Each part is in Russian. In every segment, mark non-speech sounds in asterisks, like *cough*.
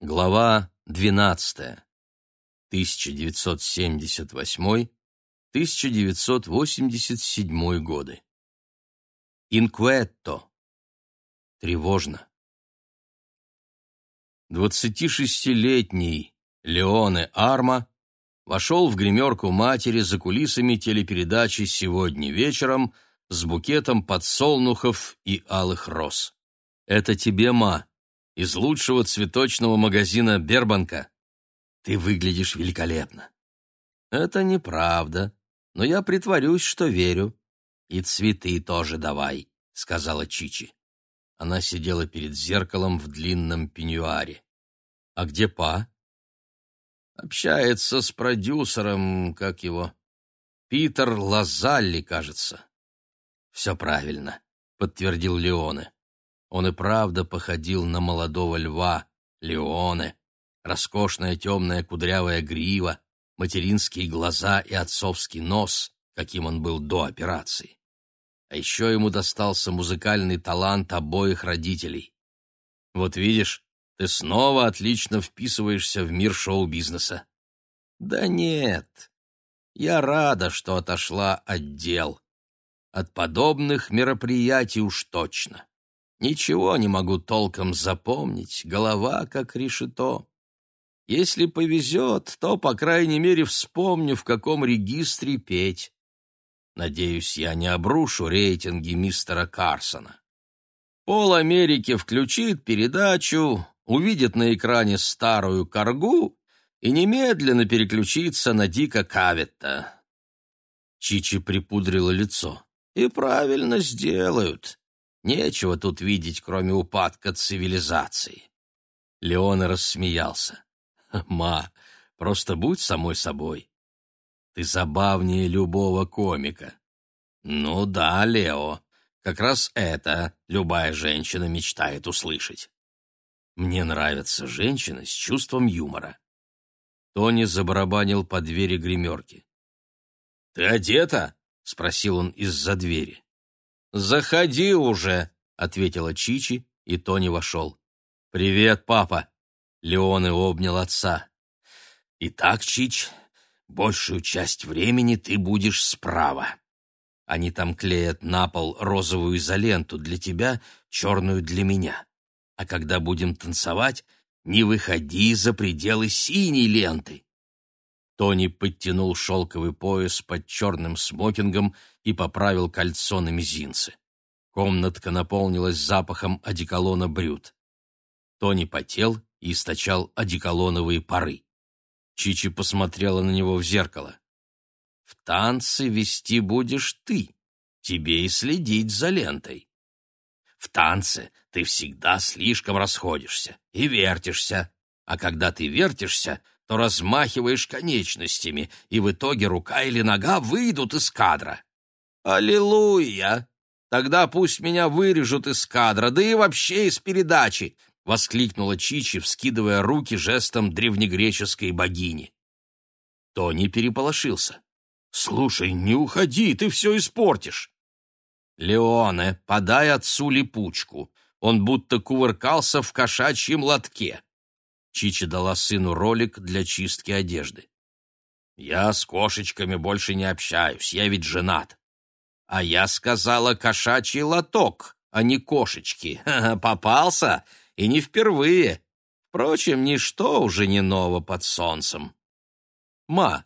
Глава 12. 1978-1987 годы. Инкуэтто. Тревожно. 26-летний Леоне Арма вошел в гримерку матери за кулисами телепередачи «Сегодня вечером» с букетом подсолнухов и алых роз. «Это тебе, ма, из лучшего цветочного магазина Бербанка. Ты выглядишь великолепно. Это неправда, но я притворюсь, что верю. И цветы тоже давай, сказала Чичи. Она сидела перед зеркалом в длинном пеньюаре. А где па? Общается с продюсером, как его, Питер Лазалли, кажется. Все правильно, подтвердил Леоне. Он и правда походил на молодого льва, Леоне. Роскошная темная кудрявая грива, материнские глаза и отцовский нос, каким он был до операции. А еще ему достался музыкальный талант обоих родителей. Вот видишь, ты снова отлично вписываешься в мир шоу-бизнеса. Да нет, я рада, что отошла от дел. От подобных мероприятий уж точно. Ничего не могу толком запомнить, голова как решето. Если повезет, то, по крайней мере, вспомню, в каком регистре петь. Надеюсь, я не обрушу рейтинги мистера Карсона. Пол Америки включит передачу, увидит на экране старую коргу и немедленно переключится на Дика Каветта. Чичи припудрила лицо. И правильно сделают. Нечего тут видеть, кроме упадка цивилизации. Леон рассмеялся. «Ма, просто будь самой собой. Ты забавнее любого комика». «Ну да, Лео, как раз это любая женщина мечтает услышать. Мне нравятся женщины с чувством юмора». Тони забарабанил по двери гримерки. «Ты одета?» — спросил он из-за двери. «Заходи уже», — ответила Чичи, и Тони вошел. «Привет, папа!» — Леоне обнял отца. «Итак, Чич, большую часть времени ты будешь справа. Они там клеят на пол розовую изоленту для тебя, черную для меня. А когда будем танцевать, не выходи за пределы синей ленты. Тони подтянул шелковый пояс под черным смокингом и поправил кольцо на мизинце. Комнатка наполнилась запахом одеколона брют. Тони потел и источал одеколоновые пары. Чичи посмотрела на него в зеркало. «В танцы вести будешь ты, тебе и следить за лентой. В танце ты всегда слишком расходишься и вертишься, а когда ты вертишься, то размахиваешь конечностями, и в итоге рука или нога выйдут из кадра. Аллилуйя! Тогда пусть меня вырежут из кадра, да и вообще из передачи, воскликнула Чичи, вскидывая руки жестом древнегреческой богини. Тони переполошился. Слушай, не уходи, ты все испортишь. Леоне, подай отцу липучку. Он будто кувыркался в кошачьем лотке. Чичи дала сыну ролик для чистки одежды. «Я с кошечками больше не общаюсь, я ведь женат». «А я сказала кошачий лоток, а не кошечки. Попался, и не впервые. Впрочем, ничто уже не ново под солнцем». «Ма,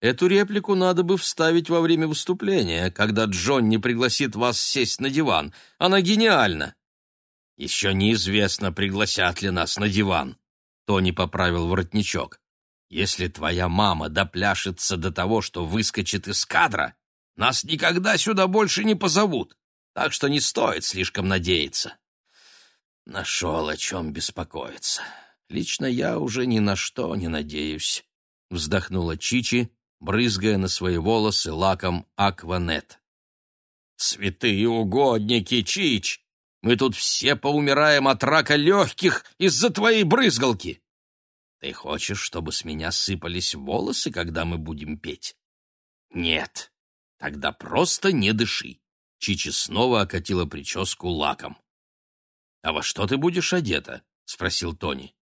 эту реплику надо бы вставить во время выступления, когда Джон не пригласит вас сесть на диван. Она гениальна». «Еще неизвестно, пригласят ли нас на диван», Тони поправил воротничок. «Если твоя мама допляшется до того, что выскочит из кадра, нас никогда сюда больше не позовут, так что не стоит слишком надеяться». Нашел о чем беспокоиться. Лично я уже ни на что не надеюсь, — вздохнула Чичи, брызгая на свои волосы лаком Акванет. «Святые угодники, Чич! Мы тут все поумираем от рака легких из-за твоей брызгалки. Ты хочешь, чтобы с меня сыпались волосы, когда мы будем петь? Нет. Тогда просто не дыши. Чичи снова окатила прическу лаком. А во что ты будешь одета? спросил Тони.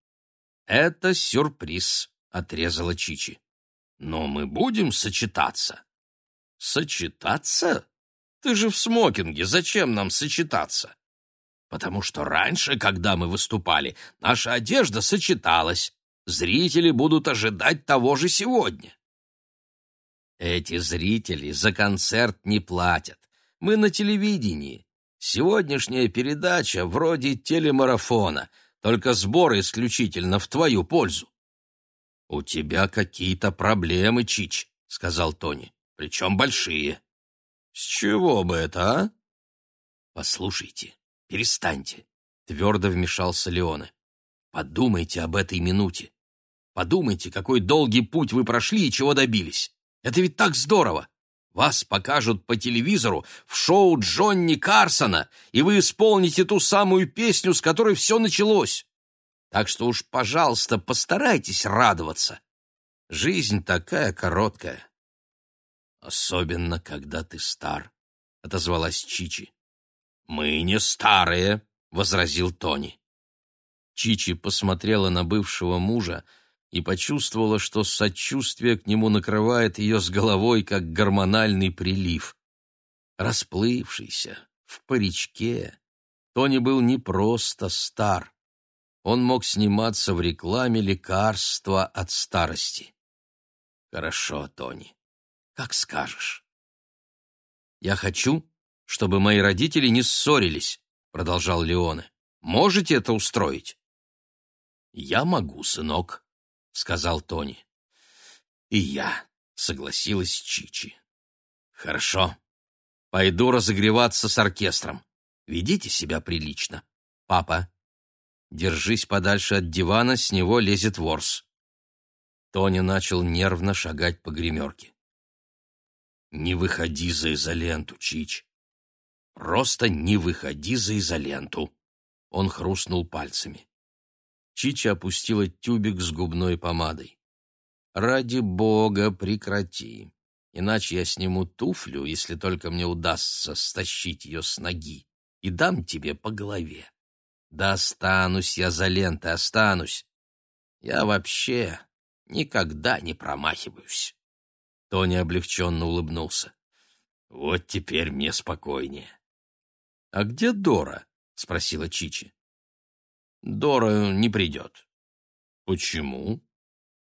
это сюрприз», — отрезала Чичи. «Но мы будем сочетаться». «Сочетаться? Ты же в смокинге, зачем нам сочетаться?» «Потому что раньше, когда мы выступали, наша одежда сочеталась. Зрители будут ожидать того же сегодня». Эти зрители за концерт не платят. Мы на телевидении. Сегодняшняя передача вроде телемарафона, только сбор исключительно в твою пользу. — У тебя какие-то проблемы, Чич, — сказал Тони, — причем большие. — С чего бы это, а? — Послушайте, перестаньте, — твердо вмешался Леоне. — Подумайте об этой минуте. Подумайте, какой долгий путь вы прошли и чего добились. Это ведь так здорово! Вас покажут по телевизору в шоу Джонни Карсона, и вы исполните ту самую песню, с которой все началось. Так что уж, пожалуйста, постарайтесь радоваться. Жизнь такая короткая. Особенно, когда ты стар, — отозвалась Чичи. Мы не старые, — возразил Тони. Чичи посмотрела на бывшего мужа, — и почувствовала, что сочувствие к нему накрывает ее с головой, как гормональный прилив. Расплывшийся, в паричке, Тони был не просто стар. Он мог сниматься в рекламе лекарства от старости. «Хорошо, Тони, как скажешь». «Я хочу, чтобы мои родители не ссорились», — продолжал Леоне. «Можете это устроить?» «Я могу, сынок», — сказал Тони. «И я», — согласилась Чичи. «Хорошо. Пойду разогреваться с оркестром. Ведите себя прилично. Папа, держись подальше от дивана, с него лезет ворс». Тони начал нервно шагать по гримерке. «Не выходи за изоленту, Чич. Просто не выходи за изоленту». Он хрустнул пальцами. Чича опустила тюбик с губной помадой. «Ради бога, прекрати, иначе я сниму туфлю, если только мне удастся стащить ее с ноги, и дам тебе по голове. Да останусь я за лентой, останусь. Я вообще никогда не промахиваюсь». Тони облегченно улыбнулся. «Вот теперь мне спокойнее». «А где Дора?» — спросила Чичи. Дора не придет. Почему?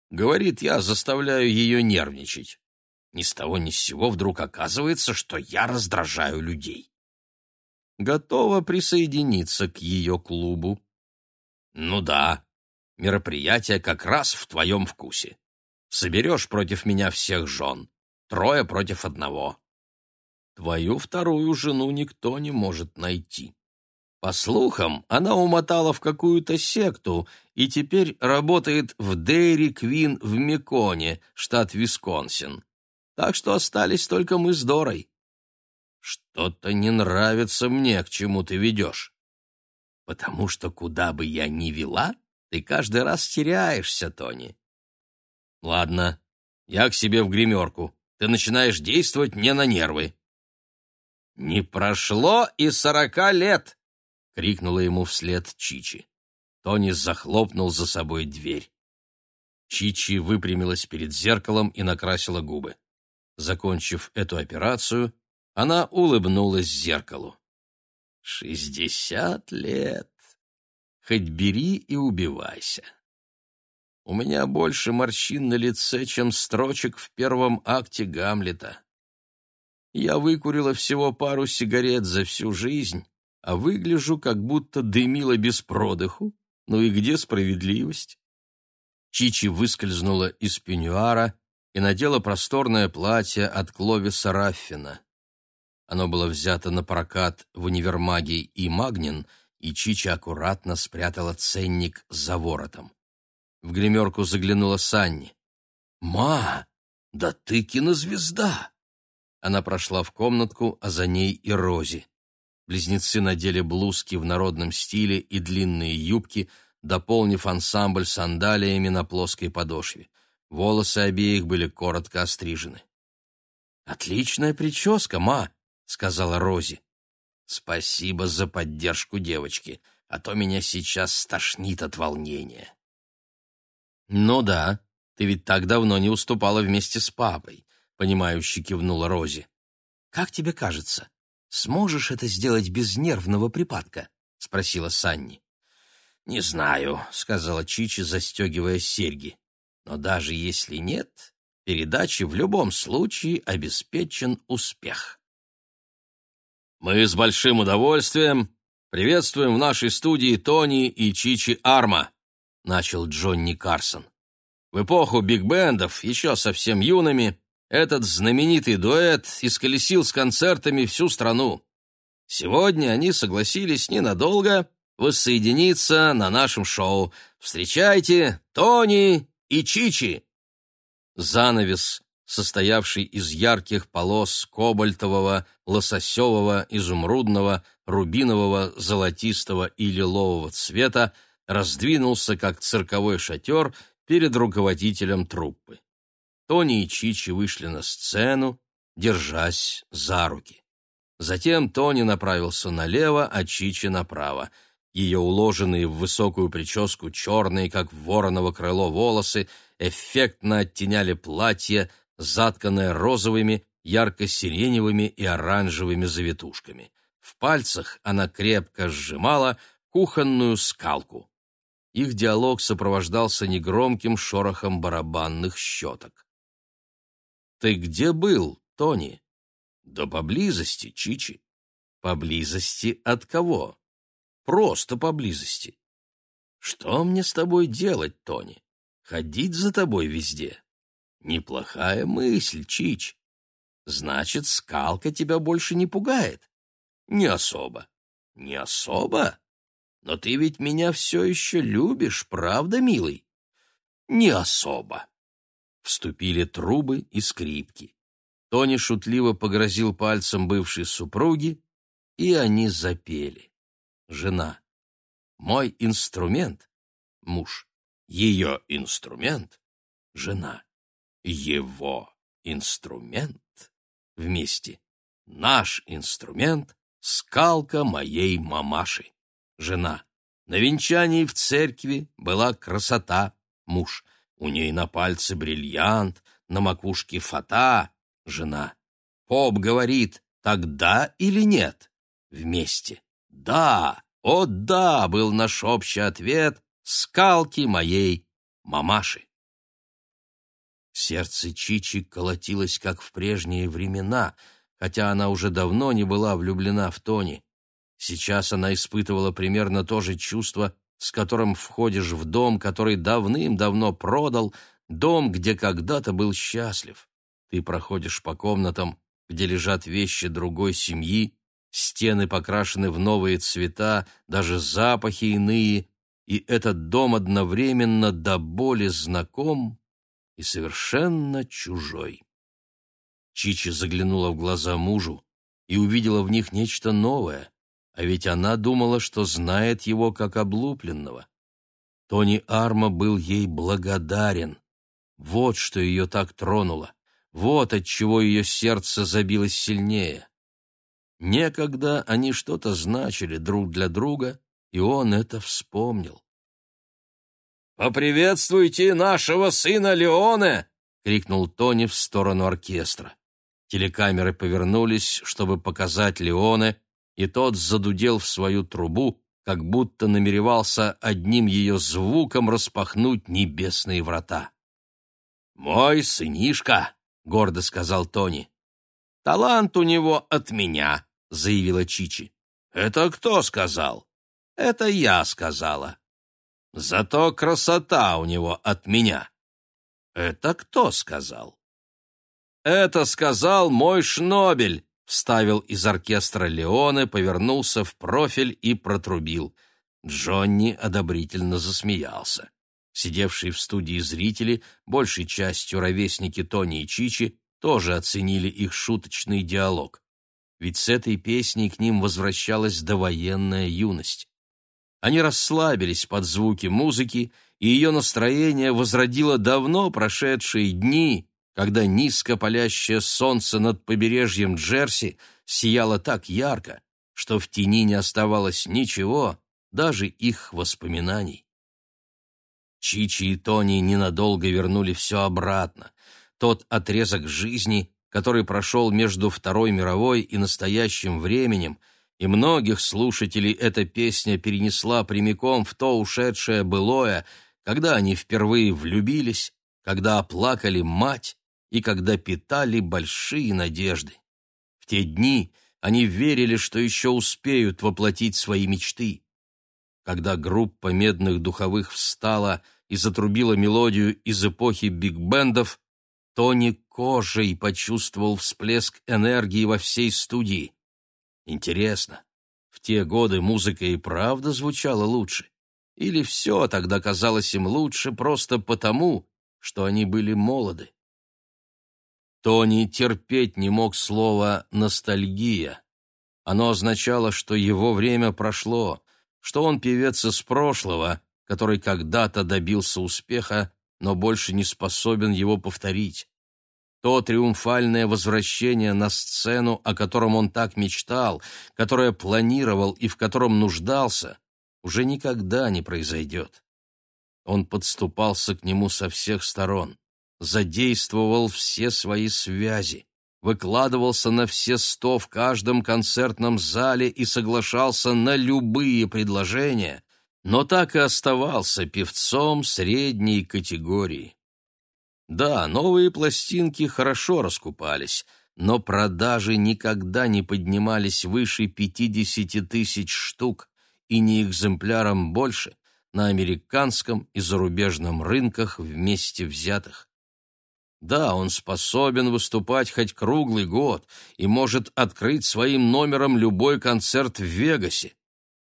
Говорит, я заставляю ее нервничать. Ни с того ни с сего вдруг оказывается, что я раздражаю людей. Готова присоединиться к ее клубу. Ну да, мероприятие как раз в твоем вкусе. Соберешь против меня всех жен, трое против одного. Твою вторую жену никто не может найти. По слухам, она умотала в какую-то секту и теперь работает в Дейри Квин в Меконе, штат Висконсин. Так что остались только мы с Дорой. Что-то не нравится мне, к чему ты ведешь. Потому что куда бы я ни вела, ты каждый раз теряешься, Тони. Ладно, я к себе в гримерку. Ты начинаешь действовать мне на нервы. Не прошло и сорока лет, крикнула ему вслед Чичи. Тони захлопнул за собой дверь. Чичи выпрямилась перед зеркалом и накрасила губы. Закончив эту операцию, она улыбнулась зеркалу. «Шестьдесят лет! Хоть бери и убивайся!» У меня больше морщин на лице, чем строчек в первом акте Гамлета. Я выкурила всего пару сигарет за всю жизнь, а выгляжу, как будто дымила без продыху. Ну и где справедливость? Чичи выскользнула из пеньюара и надела просторное платье от Кловиса Раффина. Оно было взято на прокат в универмаге и Магнин, и Чичи аккуратно спрятала ценник за воротом. В гримерку заглянула Санни. «Ма, да ты кинозвезда!» Она прошла в комнатку, а за ней и Рози. Близнецы надели блузки в народном стиле и длинные юбки, дополнив ансамбль сандалиями на плоской подошве. Волосы обеих были коротко острижены. «Отличная прическа, ма!» — сказала Рози. «Спасибо за поддержку девочки, а то меня сейчас стошнит от волнения». Ну да, ты ведь так давно не уступала вместе с папой, понимающе кивнула Рози. Как тебе кажется, сможешь это сделать без нервного припадка? спросила Санни. Не знаю, сказала Чичи, застегивая серьги. Но даже если нет, передаче в любом случае обеспечен успех. Мы с большим удовольствием приветствуем в нашей студии Тони и Чичи Арма, начал Джонни Карсон. В эпоху биг-бендов, еще совсем юными, этот знаменитый дуэт исколесил с концертами всю страну. Сегодня они согласились ненадолго воссоединиться на нашем шоу. Встречайте, Тони и Чичи. Занавес, состоявший из ярких полос кобальтового, лососевого, изумрудного, рубинового, золотистого и лилового цвета, раздвинулся, как цирковой шатер, перед руководителем труппы. Тони и Чичи вышли на сцену, держась за руки. Затем Тони направился налево, а Чичи направо. Ее уложенные в высокую прическу черные, как вороново крыло, волосы эффектно оттеняли платье, затканное розовыми, ярко-сиреневыми и оранжевыми завитушками. В пальцах она крепко сжимала кухонную скалку. Их диалог сопровождался негромким шорохом барабанных щеток. «Ты где был, Тони?» «Да поблизости, Чичи». «Поблизости от кого?» «Просто поблизости». «Что мне с тобой делать, Тони? Ходить за тобой везде?» «Неплохая мысль, Чич. Значит, скалка тебя больше не пугает?» «Не особо». «Не особо?» Но ты ведь меня все еще любишь, правда, милый? Не особо. Вступили трубы и скрипки. Тони шутливо погрозил пальцем бывшей супруги, и они запели. Жена. Мой инструмент. Муж. Ее инструмент. Жена. Его инструмент. Вместе. Наш инструмент — скалка моей мамаши жена. На венчании в церкви была красота, муж. У ней на пальце бриллиант, на макушке фата, жена. Поп говорит, тогда или нет? Вместе. Да, о да, был наш общий ответ, скалки моей мамаши. Сердце Чичи колотилось, как в прежние времена, хотя она уже давно не была влюблена в Тони. Сейчас она испытывала примерно то же чувство, с которым входишь в дом, который давным-давно продал, дом, где когда-то был счастлив. Ты проходишь по комнатам, где лежат вещи другой семьи, стены покрашены в новые цвета, даже запахи иные, и этот дом одновременно до боли знаком и совершенно чужой. Чичи заглянула в глаза мужу и увидела в них нечто новое, а ведь она думала, что знает его как облупленного. Тони Арма был ей благодарен. Вот что ее так тронуло. Вот от чего ее сердце забилось сильнее. Некогда они что-то значили друг для друга, и он это вспомнил. «Поприветствуйте нашего сына Леоне!» — крикнул Тони в сторону оркестра. Телекамеры повернулись, чтобы показать Леоне, и тот задудел в свою трубу, как будто намеревался одним ее звуком распахнуть небесные врата. «Мой сынишка», — гордо сказал Тони. «Талант у него от меня», — заявила Чичи. «Это кто сказал?» «Это я сказала». «Зато красота у него от меня». «Это кто сказал?» «Это сказал мой Шнобель», вставил из оркестра Леоне, повернулся в профиль и протрубил. Джонни одобрительно засмеялся. Сидевшие в студии зрители, большей частью ровесники Тони и Чичи, тоже оценили их шуточный диалог. Ведь с этой песней к ним возвращалась довоенная юность. Они расслабились под звуки музыки, и ее настроение возродило давно прошедшие дни, когда низко палящее солнце над побережьем Джерси сияло так ярко, что в тени не оставалось ничего, даже их воспоминаний. Чичи и Тони ненадолго вернули все обратно. Тот отрезок жизни, который прошел между Второй мировой и настоящим временем, и многих слушателей эта песня перенесла прямиком в то ушедшее былое, когда они впервые влюбились, когда оплакали мать и когда питали большие надежды. В те дни они верили, что еще успеют воплотить свои мечты. Когда группа медных духовых встала и затрубила мелодию из эпохи биг-бендов, Тони кожей почувствовал всплеск энергии во всей студии. Интересно, в те годы музыка и правда звучала лучше? Или все тогда казалось им лучше просто потому, что они были молоды? Тони терпеть не мог слова «ностальгия». Оно означало, что его время прошло, что он певец из прошлого, который когда-то добился успеха, но больше не способен его повторить. То триумфальное возвращение на сцену, о котором он так мечтал, которое планировал и в котором нуждался, уже никогда не произойдет. Он подступался к нему со всех сторон, задействовал все свои связи, выкладывался на все сто в каждом концертном зале и соглашался на любые предложения, но так и оставался певцом средней категории. Да, новые пластинки хорошо раскупались, но продажи никогда не поднимались выше 50 тысяч штук и не экземпляром больше на американском и зарубежном рынках вместе взятых. Да, он способен выступать хоть круглый год и может открыть своим номером любой концерт в Вегасе.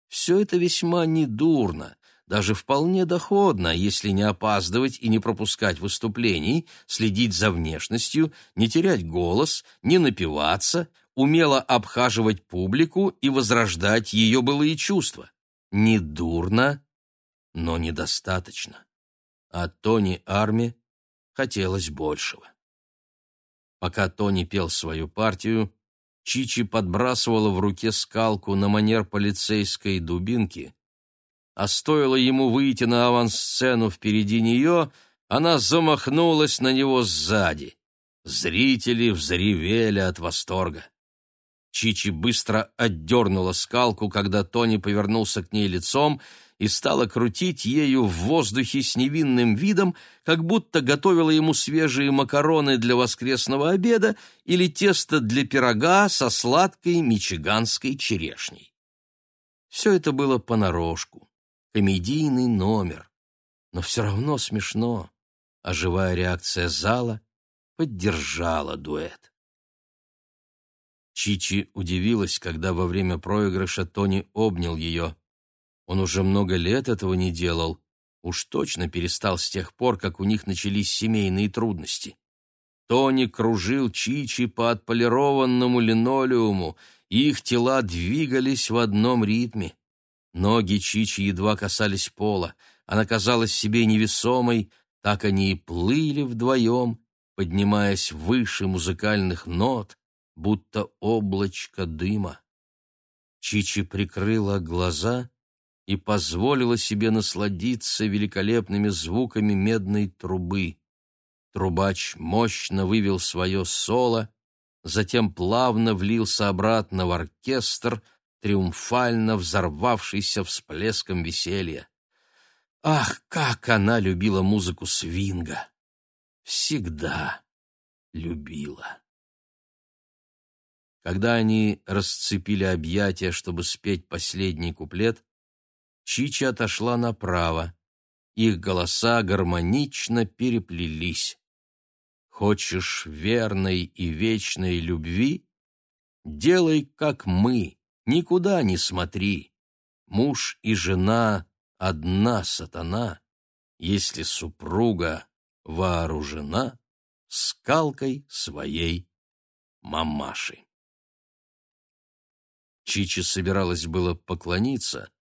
Все это весьма недурно, даже вполне доходно, если не опаздывать и не пропускать выступлений, следить за внешностью, не терять голос, не напиваться, умело обхаживать публику и возрождать ее былые чувства. Недурно, но недостаточно. А Тони Арми хотелось большего. Пока Тони пел свою партию, Чичи подбрасывала в руке скалку на манер полицейской дубинки, а стоило ему выйти на авансцену впереди нее, она замахнулась на него сзади. Зрители взревели от восторга. Чичи быстро отдернула скалку, когда Тони повернулся к ней лицом и стала крутить ею в воздухе с невинным видом, как будто готовила ему свежие макароны для воскресного обеда или тесто для пирога со сладкой мичиганской черешней. Все это было понарошку комедийный номер. Но все равно смешно, а живая реакция зала поддержала дуэт. Чичи удивилась, когда во время проигрыша Тони обнял ее. Он уже много лет этого не делал, уж точно перестал с тех пор, как у них начались семейные трудности. Тони кружил Чичи по отполированному линолеуму, их тела двигались в одном ритме. Ноги Чичи едва касались пола, она казалась себе невесомой, так они и плыли вдвоем, поднимаясь выше музыкальных нот, будто облачко дыма. Чичи прикрыла глаза и позволила себе насладиться великолепными звуками медной трубы. Трубач мощно вывел свое соло, затем плавно влился обратно в оркестр — триумфально взорвавшийся всплеском веселья. Ах, как она любила музыку свинга! Всегда любила. Когда они расцепили объятия, чтобы спеть последний куплет, Чичи отошла направо. Их голоса гармонично переплелись. Хочешь верной и вечной любви? Делай, как мы, Никуда не смотри. Муж и жена — одна сатана, если супруга вооружена скалкой своей мамаши. Чичи собиралась было поклониться,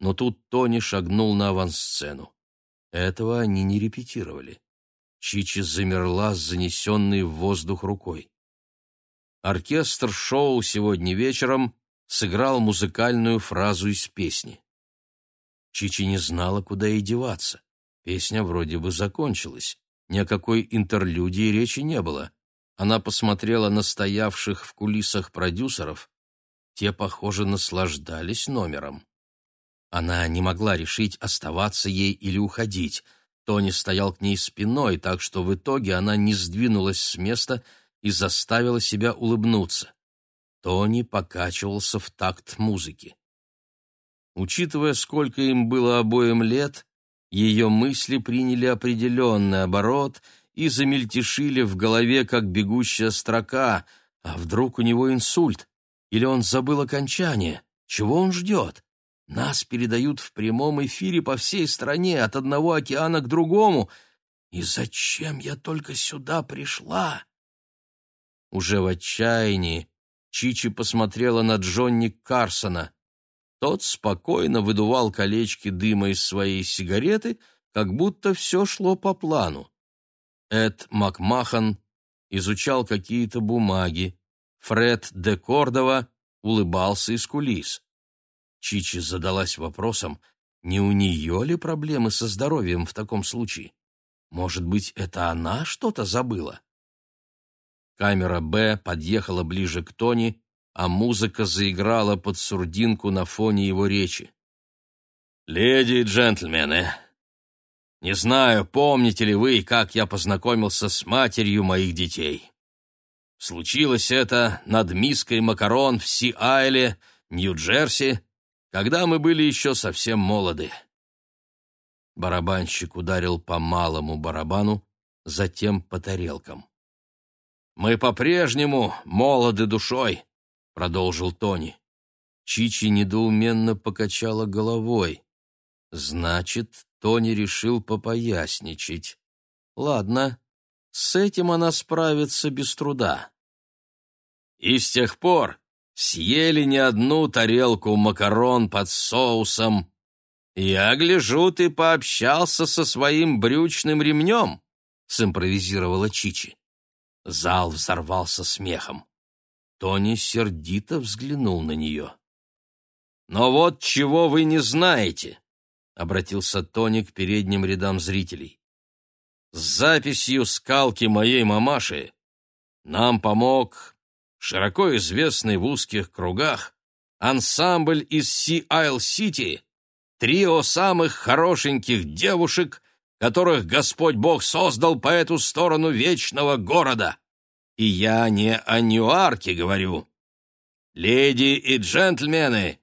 но тут Тони шагнул на авансцену. Этого они не репетировали. Чичи замерла с занесенной в воздух рукой. Оркестр шоу сегодня вечером сыграл музыкальную фразу из песни. Чичи не знала, куда ей деваться. Песня вроде бы закончилась. Ни о какой интерлюдии речи не было. Она посмотрела на стоявших в кулисах продюсеров. Те, похоже, наслаждались номером. Она не могла решить, оставаться ей или уходить. Тони стоял к ней спиной, так что в итоге она не сдвинулась с места и заставила себя улыбнуться. Тони покачивался в такт музыки. Учитывая, сколько им было обоим лет, ее мысли приняли определенный оборот и замельтешили в голове, как бегущая строка. А вдруг у него инсульт? Или он забыл окончание? Чего он ждет? Нас передают в прямом эфире по всей стране, от одного океана к другому. И зачем я только сюда пришла? Уже в отчаянии Чичи посмотрела на Джонни Карсона. Тот спокойно выдувал колечки дыма из своей сигареты, как будто все шло по плану. Эд Макмахан изучал какие-то бумаги. Фред де Кордова улыбался из кулис. Чичи задалась вопросом, не у нее ли проблемы со здоровьем в таком случае? Может быть, это она что-то забыла? Камера «Б» подъехала ближе к Тони, а музыка заиграла под сурдинку на фоне его речи. «Леди и джентльмены, не знаю, помните ли вы, как я познакомился с матерью моих детей. Случилось это над миской макарон в Си-Айле, Нью-Джерси, когда мы были еще совсем молоды. Барабанщик ударил по малому барабану, затем по тарелкам. «Мы по-прежнему молоды душой», — продолжил Тони. Чичи недоуменно покачала головой. «Значит, Тони решил попоясничать. Ладно, с этим она справится без труда». «И с тех пор съели не одну тарелку макарон под соусом. Я гляжу, ты пообщался со своим брючным ремнем, — симпровизировала Чичи. Зал взорвался смехом. Тони сердито взглянул на нее. «Но вот чего вы не знаете», — обратился Тони к передним рядам зрителей. «С записью скалки моей мамаши нам помог широко известный в узких кругах, ансамбль из Си-Айл-Сити, трио самых хорошеньких девушек, которых Господь Бог создал по эту сторону вечного города. И я не о Ньюарке говорю. Леди и джентльмены,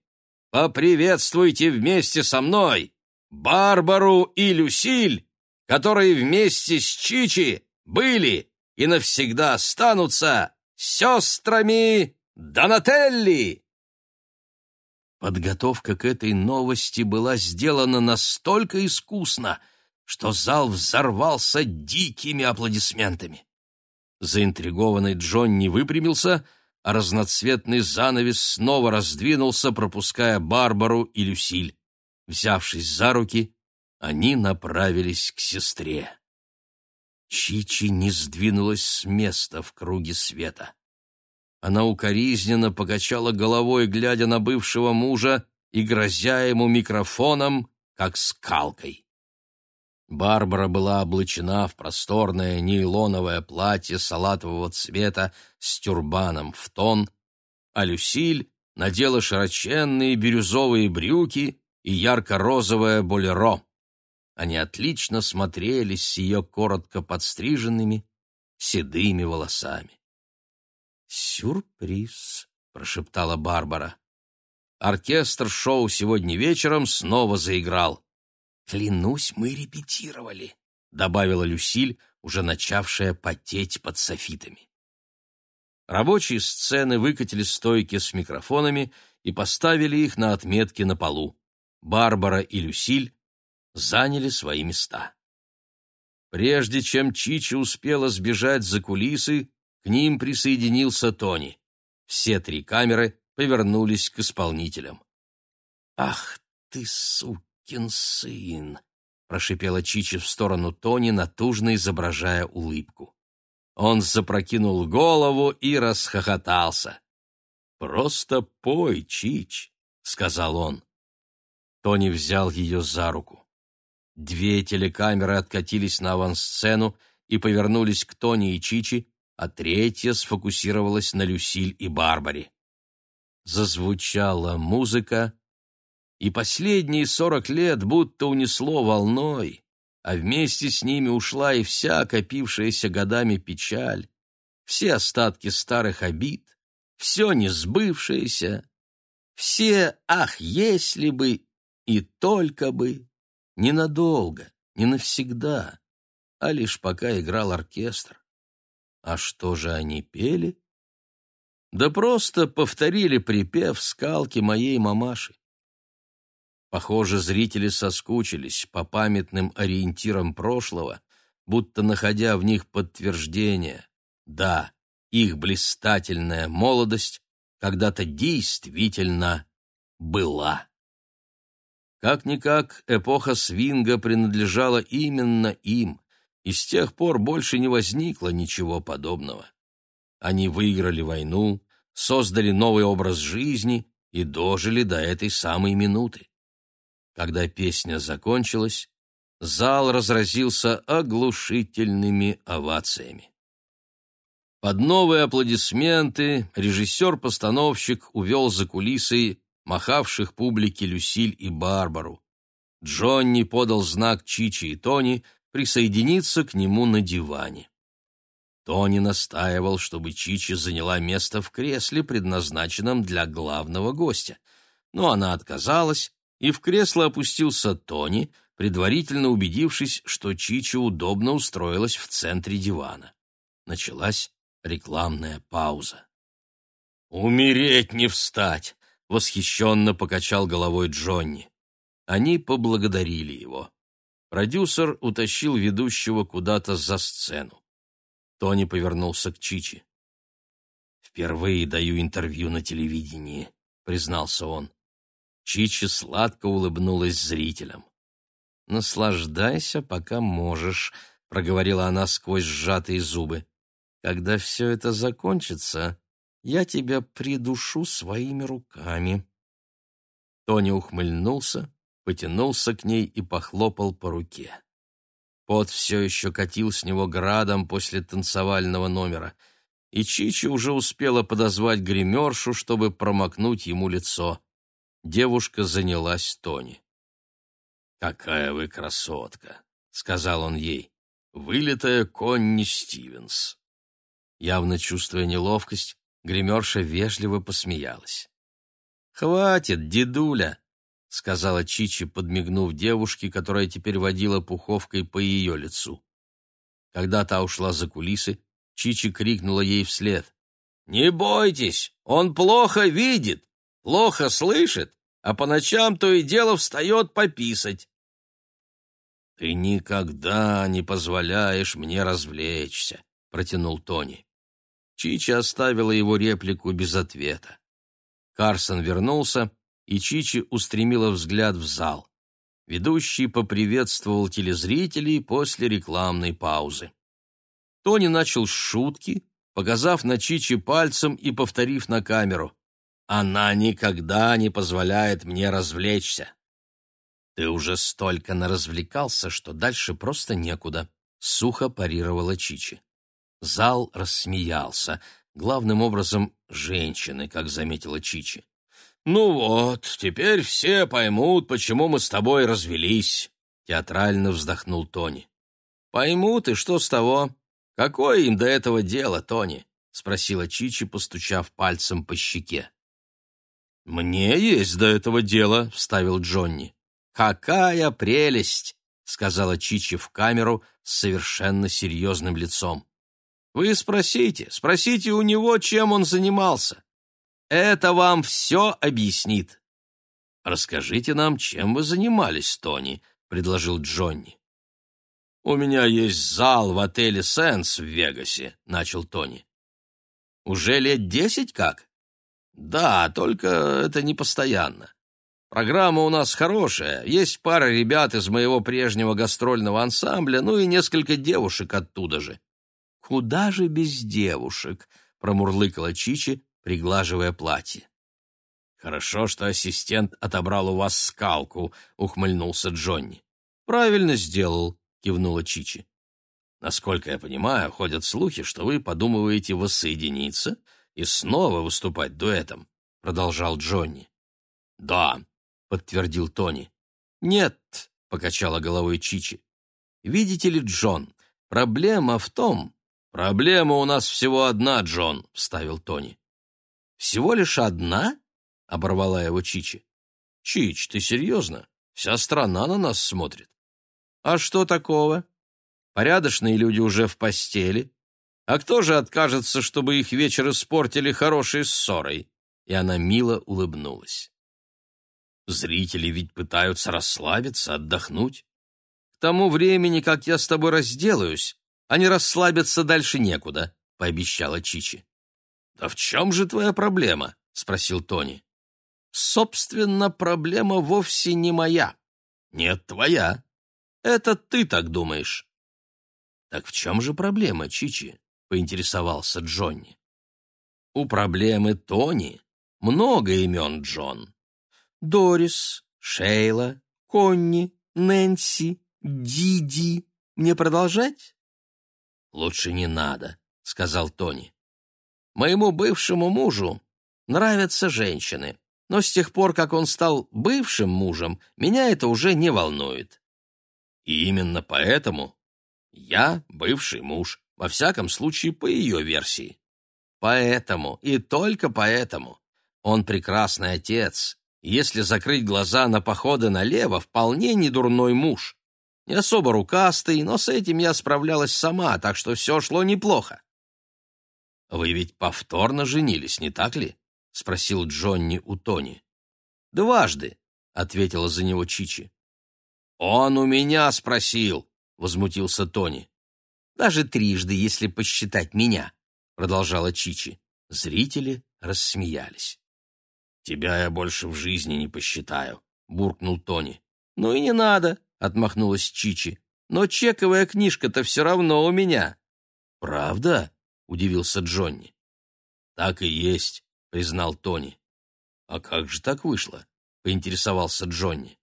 поприветствуйте вместе со мной Барбару и Люсиль, которые вместе с Чичи были и навсегда останутся сестрами Донателли!» Подготовка к этой новости была сделана настолько искусно, что зал взорвался дикими аплодисментами. Заинтригованный Джонни выпрямился, а разноцветный занавес снова раздвинулся, пропуская Барбару и Люсиль. Взявшись за руки, они направились к сестре. Чичи не сдвинулась с места в круге света. Она укоризненно покачала головой, глядя на бывшего мужа и грозя ему микрофоном, как скалкой. Барбара была облачена в просторное нейлоновое платье салатового цвета с тюрбаном в тон, а Люсиль надела широченные бирюзовые брюки и ярко-розовое болеро. Они отлично смотрелись с ее коротко подстриженными седыми волосами. «Сюрприз», — прошептала Барбара. Оркестр шоу сегодня вечером снова заиграл. «Клянусь, мы репетировали», — добавила Люсиль, уже начавшая потеть под софитами. Рабочие сцены выкатили стойки с микрофонами и поставили их на отметке на полу. Барбара и Люсиль заняли свои места. Прежде чем Чичи успела сбежать за кулисы, к ним присоединился Тони. Все три камеры повернулись к исполнителям. «Ах ты, сукин сын!» — прошипела Чичи в сторону Тони, натужно изображая улыбку. Он запрокинул голову и расхохотался. «Просто пой, Чич», — сказал он. Тони взял ее за руку. Две телекамеры откатились на авансцену и повернулись к Тони и Чичи, а третья сфокусировалась на Люсиль и Барбаре. Зазвучала музыка, и последние сорок лет будто унесло волной, а вместе с ними ушла и вся копившаяся годами печаль, все остатки старых обид, все несбывшееся, все «ах, если бы» и «только бы», ненадолго, не навсегда, а лишь пока играл оркестр. А что же они пели? Да просто повторили припев скалки моей мамаши. Похоже, зрители соскучились по памятным ориентирам прошлого, будто находя в них подтверждение. Да, их блистательная молодость когда-то действительно была. Как-никак эпоха свинга принадлежала именно им, и с тех пор больше не возникло ничего подобного. Они выиграли войну, создали новый образ жизни и дожили до этой самой минуты. Когда песня закончилась, зал разразился оглушительными овациями. Под новые аплодисменты режиссер-постановщик увел за кулисы махавших публике Люсиль и Барбару. Джонни подал знак Чичи и Тони присоединиться к нему на диване. Тони настаивал, чтобы Чичи заняла место в кресле, предназначенном для главного гостя, но она отказалась, и в кресло опустился Тони, предварительно убедившись, что Чичи удобно устроилась в центре дивана. Началась рекламная пауза. «Умереть не встать!» — восхищенно покачал головой Джонни. Они поблагодарили его. Продюсер утащил ведущего куда-то за сцену. Тони повернулся к Чичи. «Впервые даю интервью на телевидении», — признался он. Чичи сладко улыбнулась зрителям. «Наслаждайся, пока можешь», — проговорила она сквозь сжатые зубы. «Когда все это закончится, я тебя придушу своими руками». Тони ухмыльнулся, потянулся к ней и похлопал по руке. Пот все еще катил с него градом после танцевального номера, и Чичи уже успела подозвать гримершу, чтобы промокнуть ему лицо. Девушка занялась Тони. «Какая вы красотка!» — сказал он ей. «Вылитая Конни Стивенс». Явно чувствуя неловкость, гримерша вежливо посмеялась. «Хватит, дедуля!» — сказала Чичи, подмигнув девушке, которая теперь водила пуховкой по ее лицу. Когда та ушла за кулисы, Чичи крикнула ей вслед. «Не бойтесь, он плохо видит, плохо слышит а по ночам то и дело встает пописать. «Ты никогда не позволяешь мне развлечься», — протянул Тони. Чичи оставила его реплику без ответа. Карсон вернулся, и Чичи устремила взгляд в зал. Ведущий поприветствовал телезрителей после рекламной паузы. Тони начал с шутки, показав на Чичи пальцем и повторив на камеру. Она никогда не позволяет мне развлечься. Ты уже столько наразвлекался, что дальше просто некуда, сухо парировала Чичи. Зал рассмеялся, главным образом женщины, как заметила Чичи. Ну вот, теперь все поймут, почему мы с тобой развелись, театрально вздохнул Тони. Поймут, и что с того? Какое им до этого дело, Тони? спросила Чичи, постучав пальцем по щеке. «Мне есть до этого дело», — вставил Джонни. «Какая прелесть!» — сказала Чичи в камеру с совершенно серьезным лицом. «Вы спросите, спросите у него, чем он занимался. Это вам все объяснит». «Расскажите нам, чем вы занимались, Тони», — предложил Джонни. «У меня есть зал в отеле «Сенс» в Вегасе», — начал Тони. «Уже лет десять как?» Да, только это не постоянно. Программа у нас хорошая, есть пара ребят из моего прежнего гастрольного ансамбля, ну и несколько девушек оттуда же. Куда же без девушек? промурлыкала Чичи, приглаживая платье. Хорошо, что ассистент отобрал у вас скалку, ухмыльнулся Джонни. Правильно сделал, кивнула Чичи. Насколько я понимаю, ходят слухи, что вы подумываете воссоединиться и снова выступать дуэтом, продолжал Джонни. Да, подтвердил Тони. Нет, покачала головой Чичи. Видите ли, Джон, проблема в том... Проблема у нас всего одна, Джон, вставил Тони. Всего лишь одна? оборвала его Чичи. Чич, ты серьезно? Вся страна на нас смотрит. А что такого? Порядочные люди уже в постели. А кто же откажется, чтобы их вечер испортили хорошей ссорой? И она мило улыбнулась. Зрители ведь пытаются расслабиться, отдохнуть. К тому времени, как я с тобой разделаюсь, они расслабятся дальше некуда, — пообещала Чичи. — Да в чем же твоя проблема? — спросил Тони. — Собственно, проблема вовсе не моя. — Нет, твоя. Это ты так думаешь. Так в чем же проблема, Чичи? поинтересовался Джонни. У проблемы Тони много имен, Джон. Дорис, Шейла, Конни, Нэнси, Диди. Мне продолжать? Лучше не надо, сказал Тони. Моему бывшему мужу нравятся женщины, но с тех пор, как он стал бывшим мужем, меня это уже не волнует. И именно поэтому я бывший муж, во всяком случае, по ее версии. Поэтому, и только поэтому, он прекрасный отец, если закрыть глаза на походы налево, вполне недурной муж. Не особо рукастый, но с этим я справлялась сама, так что все шло неплохо. «Вы ведь повторно женились, не так ли?» — спросил Джонни у Тони. «Дважды», — ответила за него Чичи. «Он у меня спросил», — возмутился Тони. «Даже трижды, если посчитать меня», — продолжала Чичи. Зрители рассмеялись. «Тебя я больше в жизни не посчитаю», — буркнул Тони. «Ну и не надо», — отмахнулась Чичи. «Но чековая книжка-то все равно у меня». «Правда?» — удивился Джонни. «Так и есть», — признал Тони. «А как же так вышло?» — поинтересовался Джонни.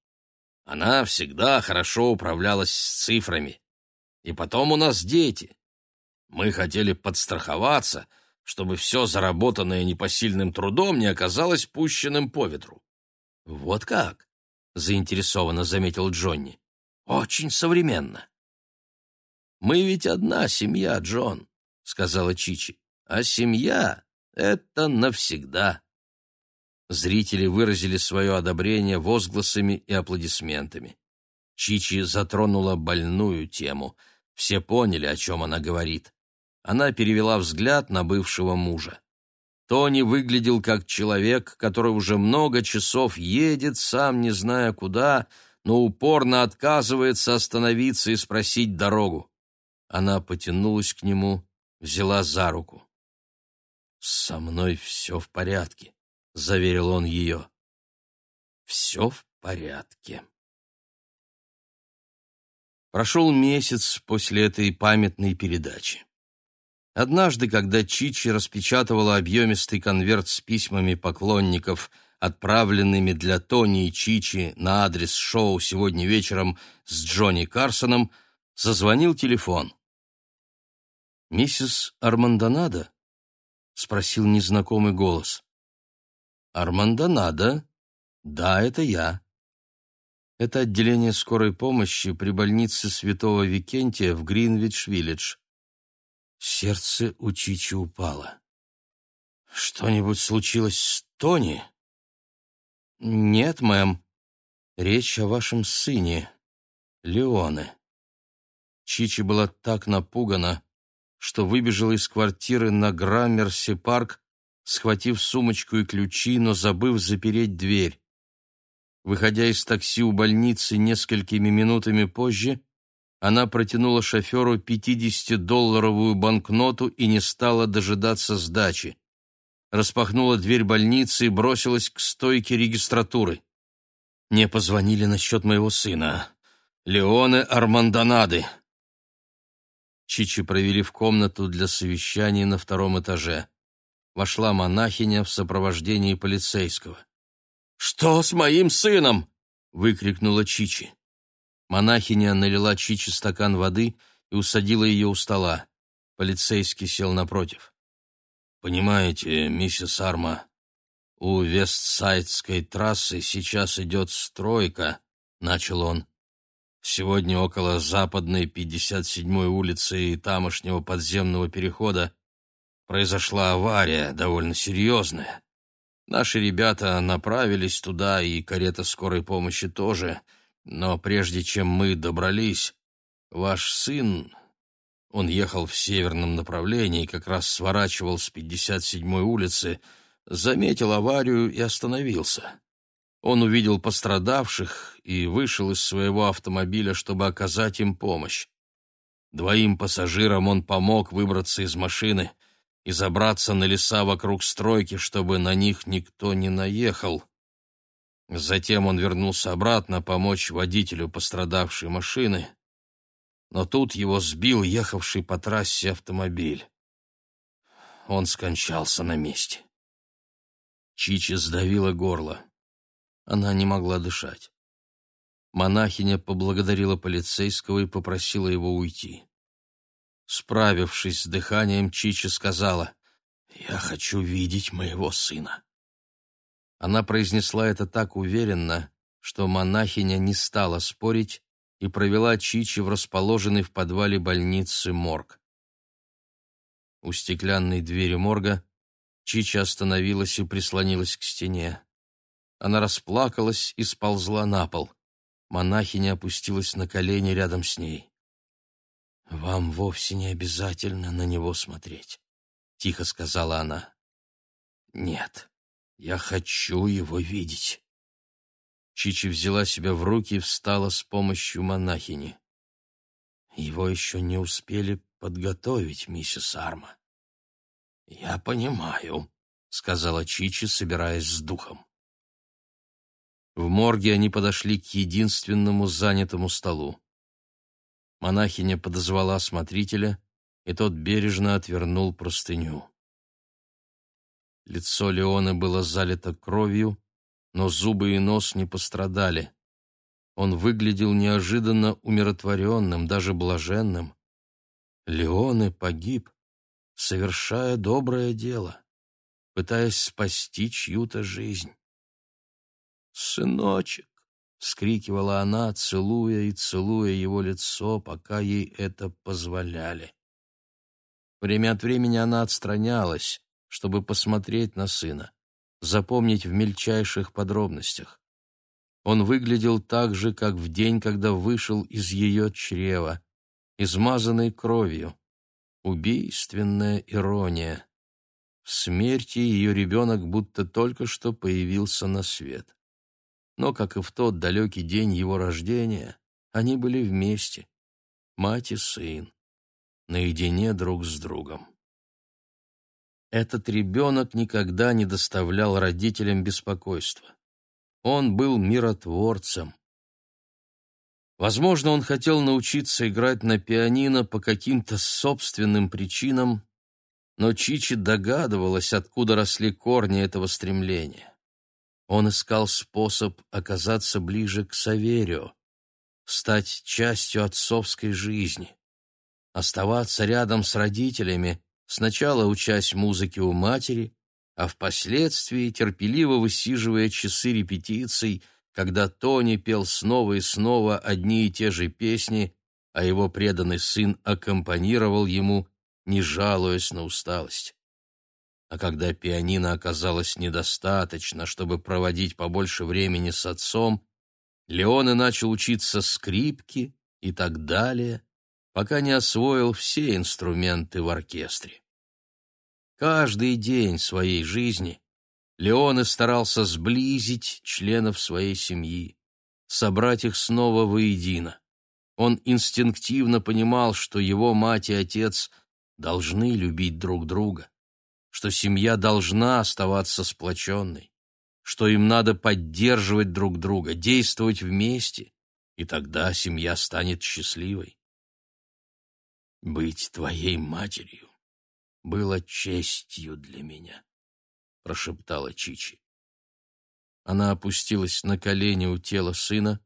Она всегда хорошо управлялась с цифрами. И потом у нас дети. Мы хотели подстраховаться, чтобы все заработанное непосильным трудом не оказалось пущенным по ветру. «Вот как?» — заинтересованно заметил Джонни. «Очень современно». «Мы ведь одна семья, Джон», — сказала Чичи. «А семья — это навсегда». Зрители выразили свое одобрение возгласами и аплодисментами. Чичи затронула больную тему. Все поняли, о чем она говорит. Она перевела взгляд на бывшего мужа. Тони выглядел как человек, который уже много часов едет, сам не зная куда, но упорно отказывается остановиться и спросить дорогу. Она потянулась к нему, взяла за руку. «Со мной все в порядке», — заверил он ее. «Все в порядке». Прошел месяц после этой памятной передачи. Однажды, когда Чичи распечатывала объемистый конверт с письмами поклонников, отправленными для Тони и Чичи на адрес шоу сегодня вечером с Джонни Карсоном, зазвонил телефон. «Миссис Армандонада?» — спросил незнакомый голос. «Армандонада? Да, это я. Это отделение скорой помощи при больнице Святого Викентия в Гринвич-Виллидж». Сердце у Чичи упало. «Что-нибудь случилось с Тони?» «Нет, мэм. Речь о вашем сыне, Леоне». Чичи была так напугана, что выбежала из квартиры на Граммерси-парк схватив сумочку и ключи, но забыв запереть дверь. Выходя из такси у больницы несколькими минутами позже, она протянула шоферу 50-долларовую банкноту и не стала дожидаться сдачи. Распахнула дверь больницы и бросилась к стойке регистратуры. «Мне позвонили насчет моего сына. Леоне Армандонады». Чичи провели в комнату для совещаний на втором этаже вошла монахиня в сопровождении полицейского. «Что с моим сыном?» — выкрикнула Чичи. Монахиня налила Чичи стакан воды и усадила ее у стола. Полицейский сел напротив. «Понимаете, миссис Арма, у Вестсайдской трассы сейчас идет стройка», — начал он. «Сегодня около западной 57-й улицы и тамошнего подземного перехода произошла авария, довольно серьезная. Наши ребята направились туда, и карета скорой помощи тоже, но прежде чем мы добрались, ваш сын, он ехал в северном направлении, как раз сворачивал с 57-й улицы, заметил аварию и остановился. Он увидел пострадавших и вышел из своего автомобиля, чтобы оказать им помощь. Двоим пассажирам он помог выбраться из машины и забраться на леса вокруг стройки, чтобы на них никто не наехал. Затем он вернулся обратно помочь водителю пострадавшей машины, но тут его сбил ехавший по трассе автомобиль. Он скончался на месте. Чичи сдавила горло. Она не могла дышать. Монахиня поблагодарила полицейского и попросила его уйти. Справившись с дыханием, Чичи сказала, «Я хочу видеть моего сына». Она произнесла это так уверенно, что монахиня не стала спорить и провела Чичи в расположенный в подвале больницы морг. У стеклянной двери морга Чичи остановилась и прислонилась к стене. Она расплакалась и сползла на пол. Монахиня опустилась на колени рядом с ней. «Вам вовсе не обязательно на него смотреть», — тихо сказала она. «Нет, я хочу его видеть». Чичи взяла себя в руки и встала с помощью монахини. «Его еще не успели подготовить, миссис Арма». «Я понимаю», — сказала Чичи, собираясь с духом. В морге они подошли к единственному занятому столу. Монахиня подозвала смотрителя, и тот бережно отвернул простыню. Лицо Леона было залито кровью, но зубы и нос не пострадали. Он выглядел неожиданно умиротворенным, даже блаженным. Леоне погиб, совершая доброе дело, пытаясь спасти чью-то жизнь. «Сыночек!» вскрикивала она, целуя и целуя его лицо, пока ей это позволяли. Время от времени она отстранялась, чтобы посмотреть на сына, запомнить в мельчайших подробностях. Он выглядел так же, как в день, когда вышел из ее чрева, измазанный кровью. Убийственная ирония. В смерти ее ребенок будто только что появился на свет но, как и в тот далекий день его рождения, они были вместе, мать и сын, наедине друг с другом. Этот ребенок никогда не доставлял родителям беспокойства. Он был миротворцем. Возможно, он хотел научиться играть на пианино по каким-то собственным причинам, но Чичи догадывалась, откуда росли корни этого стремления. Он искал способ оказаться ближе к Саверио, стать частью отцовской жизни, оставаться рядом с родителями, сначала учась музыке у матери, а впоследствии терпеливо высиживая часы репетиций, когда Тони пел снова и снова одни и те же песни, а его преданный сын аккомпанировал ему, не жалуясь на усталость а когда пианино оказалось недостаточно, чтобы проводить побольше времени с отцом, Леоне начал учиться скрипке и так далее, пока не освоил все инструменты в оркестре. Каждый день своей жизни Леоне старался сблизить членов своей семьи, собрать их снова воедино. Он инстинктивно понимал, что его мать и отец должны любить друг друга что семья должна оставаться сплоченной, что им надо поддерживать друг друга, действовать вместе, и тогда семья станет счастливой. «Быть твоей матерью было честью для меня», — прошептала Чичи. Она опустилась на колени у тела сына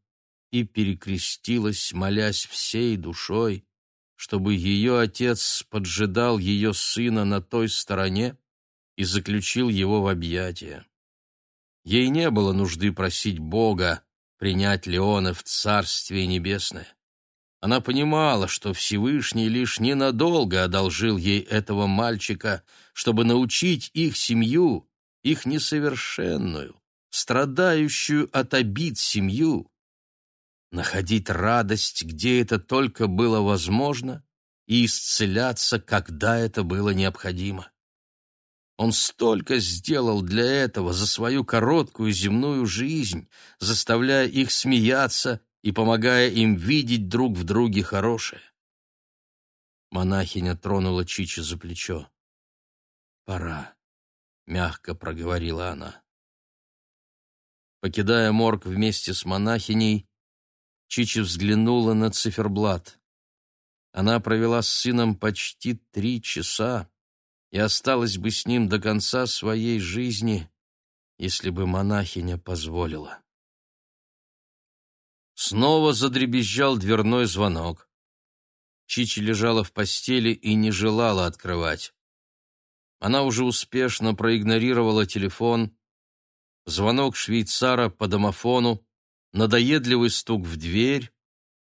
и перекрестилась, молясь всей душой, чтобы ее отец поджидал ее сына на той стороне и заключил его в объятия. Ей не было нужды просить Бога принять Леона в Царствие Небесное. Она понимала, что Всевышний лишь ненадолго одолжил ей этого мальчика, чтобы научить их семью, их несовершенную, страдающую от обид семью, находить радость, где это только было возможно, и исцеляться, когда это было необходимо. Он столько сделал для этого за свою короткую земную жизнь, заставляя их смеяться и помогая им видеть друг в друге хорошее. Монахиня тронула Чичи за плечо. «Пора», — мягко проговорила она. Покидая морг вместе с монахиней, Чичи взглянула на циферблат. Она провела с сыном почти три часа и осталась бы с ним до конца своей жизни, если бы монахиня позволила. Снова задребезжал дверной звонок. Чичи лежала в постели и не желала открывать. Она уже успешно проигнорировала телефон, звонок швейцара по домофону, надоедливый стук в дверь,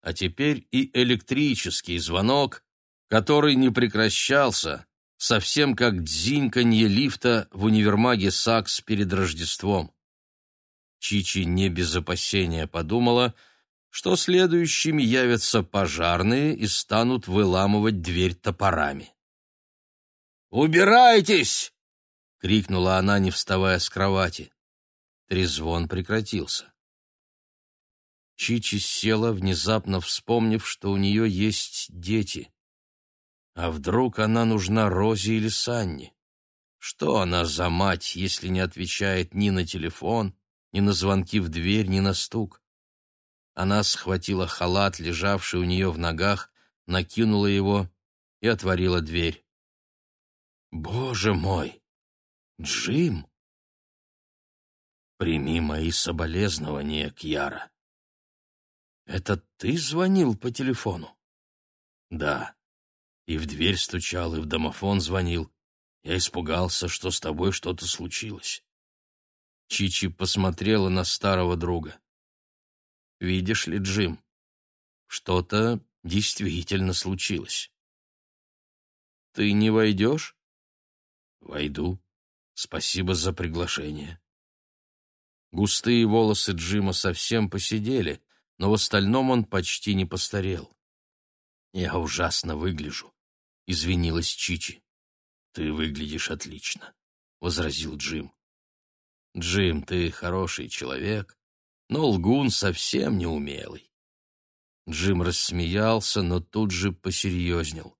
а теперь и электрический звонок, который не прекращался, совсем как дзиньканье лифта в универмаге «Сакс» перед Рождеством. Чичи не без опасения подумала, что следующими явятся пожарные и станут выламывать дверь топорами. «Убирайтесь!» — крикнула она, не вставая с кровати. Трезвон прекратился. Чичи села, внезапно вспомнив, что у нее есть дети. А вдруг она нужна Розе или Санне? Что она за мать, если не отвечает ни на телефон, ни на звонки в дверь, ни на стук? Она схватила халат, лежавший у нее в ногах, накинула его и отворила дверь. «Боже мой! Джим!» «Прими мои соболезнования, Кьяра!» «Это ты звонил по телефону?» «Да. И в дверь стучал, и в домофон звонил. Я испугался, что с тобой что-то случилось». Чичи посмотрела на старого друга. «Видишь ли, Джим, что-то действительно случилось». «Ты не войдешь?» «Войду. Спасибо за приглашение». Густые волосы Джима совсем посидели, но в остальном он почти не постарел. «Я ужасно выгляжу», — извинилась Чичи. «Ты выглядишь отлично», — возразил Джим. «Джим, ты хороший человек, но лгун совсем неумелый». Джим рассмеялся, но тут же посерьезнел.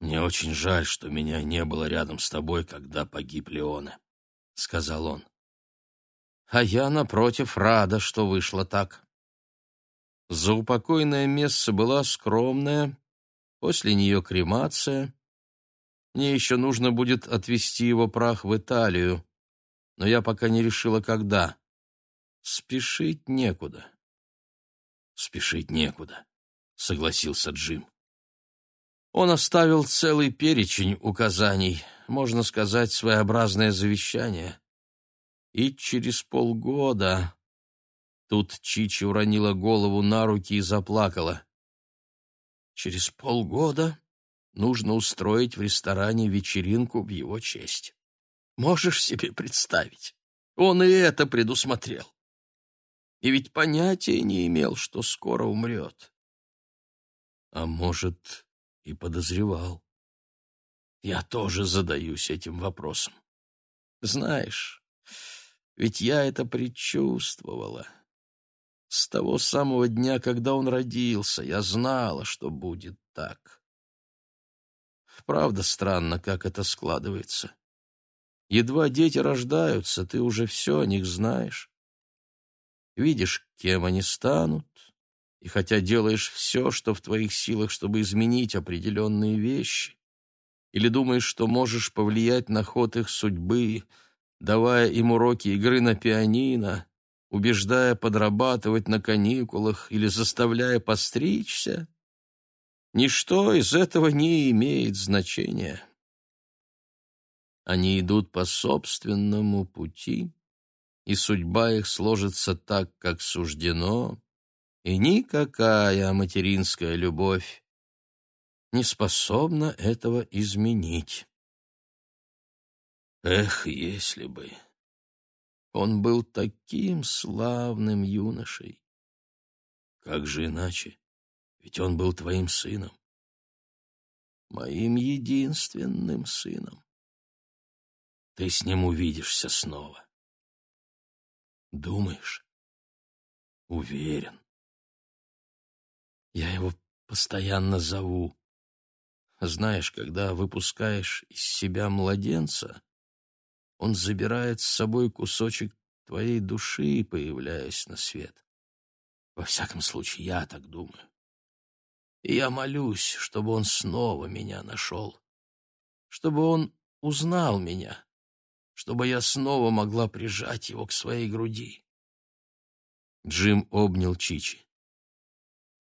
«Мне очень жаль, что меня не было рядом с тобой, когда погиб Леона», — сказал он. А я, напротив, рада, что вышло так. Заупокойная месса была скромная, после нее кремация. Мне еще нужно будет отвезти его прах в Италию, но я пока не решила, когда. Спешить некуда. Спешить некуда, согласился Джим. Он оставил целый перечень указаний, можно сказать, своеобразное завещание. И через полгода... Тут Чичи уронила голову на руки и заплакала. Через полгода нужно устроить в ресторане вечеринку в его честь. Можешь себе представить? Он и это предусмотрел. И ведь понятия не имел, что скоро умрет. А может, и подозревал. Я тоже задаюсь этим вопросом. Знаешь, ведь я это предчувствовала. С того самого дня, когда он родился, я знала, что будет так. Правда странно, как это складывается. Едва дети рождаются, ты уже все о них знаешь. Видишь, кем они станут, и хотя делаешь все, что в твоих силах, чтобы изменить определенные вещи, или думаешь, что можешь повлиять на ход их судьбы, давая им уроки игры на пианино, убеждая подрабатывать на каникулах или заставляя постричься, ничто из этого не имеет значения. Они идут по собственному пути, и судьба их сложится так, как суждено, и никакая материнская любовь не способна этого изменить. Эх, если бы! Он был таким славным юношей. Как же иначе? Ведь он был твоим сыном. Моим единственным сыном. Ты с ним увидишься снова. Думаешь? Уверен. Я его постоянно зову. Знаешь, когда выпускаешь из себя младенца, он забирает с собой кусочек твоей души, появляясь на свет. Во всяком случае, я так думаю. И я молюсь, чтобы он снова меня нашел, чтобы он узнал меня, чтобы я снова могла прижать его к своей груди. Джим обнял Чичи.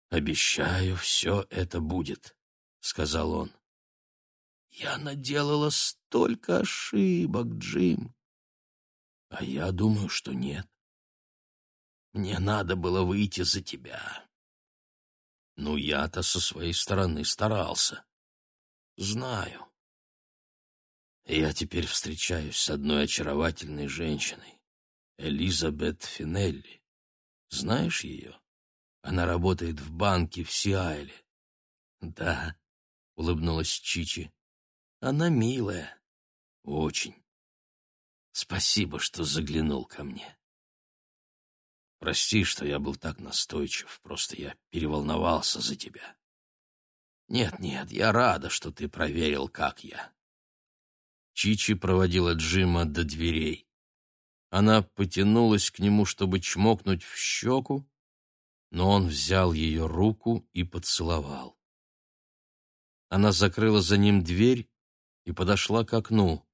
«Обещаю, все это будет», — сказал он. «Я наделала столько ошибок, Джим. А я думаю, что нет. Мне надо было выйти за тебя. Ну, я-то со своей стороны старался. Знаю. Я теперь встречаюсь с одной очаровательной женщиной, Элизабет Финелли. Знаешь ее? Она работает в банке в Сиайле. Да, улыбнулась Чичи. Она милая. Очень. Спасибо, что заглянул ко мне. Прости, что я был так настойчив, просто я переволновался за тебя. Нет-нет, я рада, что ты проверил, как я. Чичи проводила Джима до дверей. Она потянулась к нему, чтобы чмокнуть в щеку, но он взял ее руку и поцеловал. Она закрыла за ним дверь и подошла к окну.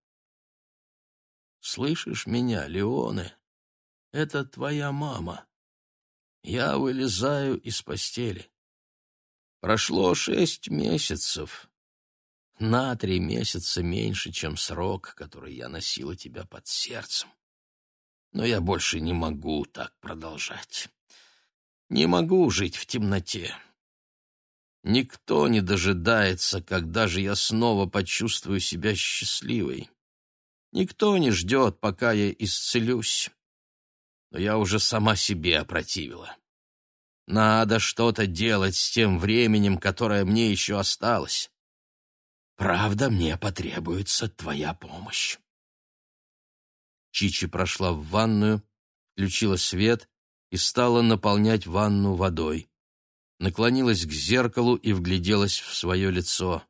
«Слышишь меня, Леоне? Это твоя мама. Я вылезаю из постели. Прошло шесть месяцев. На три месяца меньше, чем срок, который я носила тебя под сердцем. Но я больше не могу так продолжать. Не могу жить в темноте. Никто не дожидается, когда же я снова почувствую себя счастливой. Никто не ждет, пока я исцелюсь. Но я уже сама себе опротивила. Надо что-то делать с тем временем, которое мне еще осталось. Правда, мне потребуется твоя помощь. Чичи прошла в ванную, включила свет и стала наполнять ванну водой. Наклонилась к зеркалу и вгляделась в свое лицо.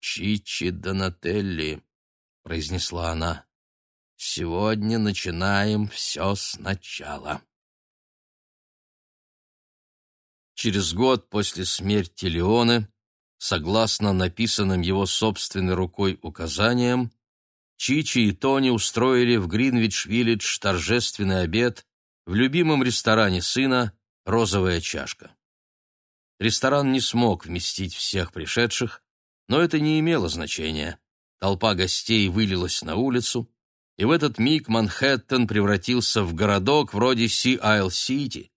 «Чичи Донателли», — произнесла она, — «сегодня начинаем все сначала». Через год после смерти Леоны, согласно написанным его собственной рукой указаниям, Чичи и Тони устроили в Гринвич-Виллидж торжественный обед в любимом ресторане сына «Розовая чашка». Ресторан не смог вместить всех пришедших, но это не имело значения. Толпа гостей вылилась на улицу, и в этот миг Манхэттен превратился в городок вроде Си-Айл-Сити,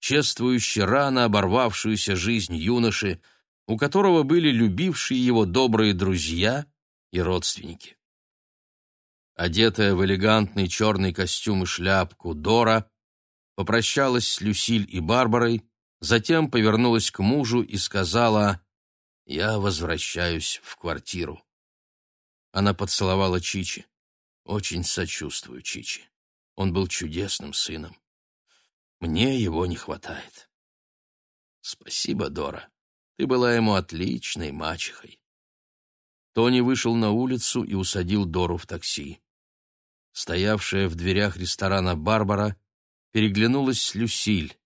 чествующий рано оборвавшуюся жизнь юноши, у которого были любившие его добрые друзья и родственники. Одетая в элегантный черный костюм и шляпку Дора попрощалась с Люсиль и Барбарой, затем повернулась к мужу и сказала «Я возвращаюсь в квартиру». Она поцеловала Чичи. «Очень сочувствую Чичи. Он был чудесным сыном. Мне его не хватает. Спасибо, Дора. Ты была ему отличной мачехой. Тони вышел на улицу и усадил Дору в такси. Стоявшая в дверях ресторана Барбара переглянулась с Люсиль.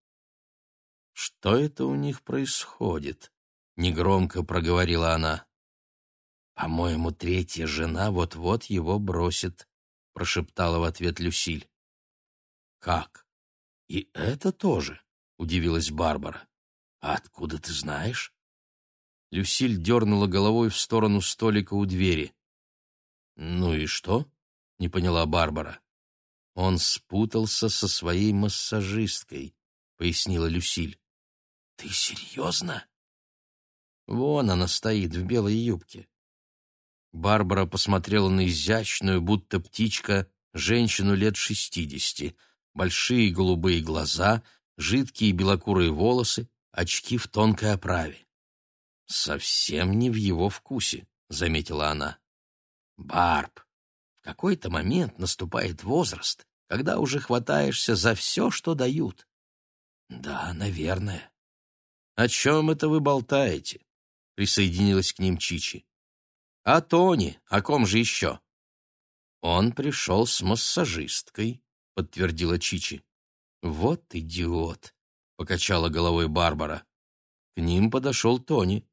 «Что это у них происходит?» — негромко проговорила она. «По-моему, третья жена вот-вот его бросит», — прошептала в ответ Люсиль. «Как?» И это тоже, удивилась Барбара. А откуда ты знаешь? Люсиль дернула головой в сторону столика у двери. Ну и что? не поняла Барбара. Он спутался со своей массажисткой, пояснила Люсиль. Ты серьезно? Вон она стоит в белой юбке. Барбара посмотрела на изящную, будто птичка, женщину лет шестидесяти. Большие голубые глаза, жидкие белокурые волосы, очки в тонкой оправе. «Совсем не в его вкусе», — заметила она. «Барб, в какой-то момент наступает возраст, когда уже хватаешься за все, что дают». «Да, наверное». «О чем это вы болтаете?» — присоединилась к ним Чичи. «А Тони? О ком же еще?» «Он пришел с массажисткой», — подтвердила Чичи. «Вот идиот!» — покачала головой Барбара. К ним подошел Тони.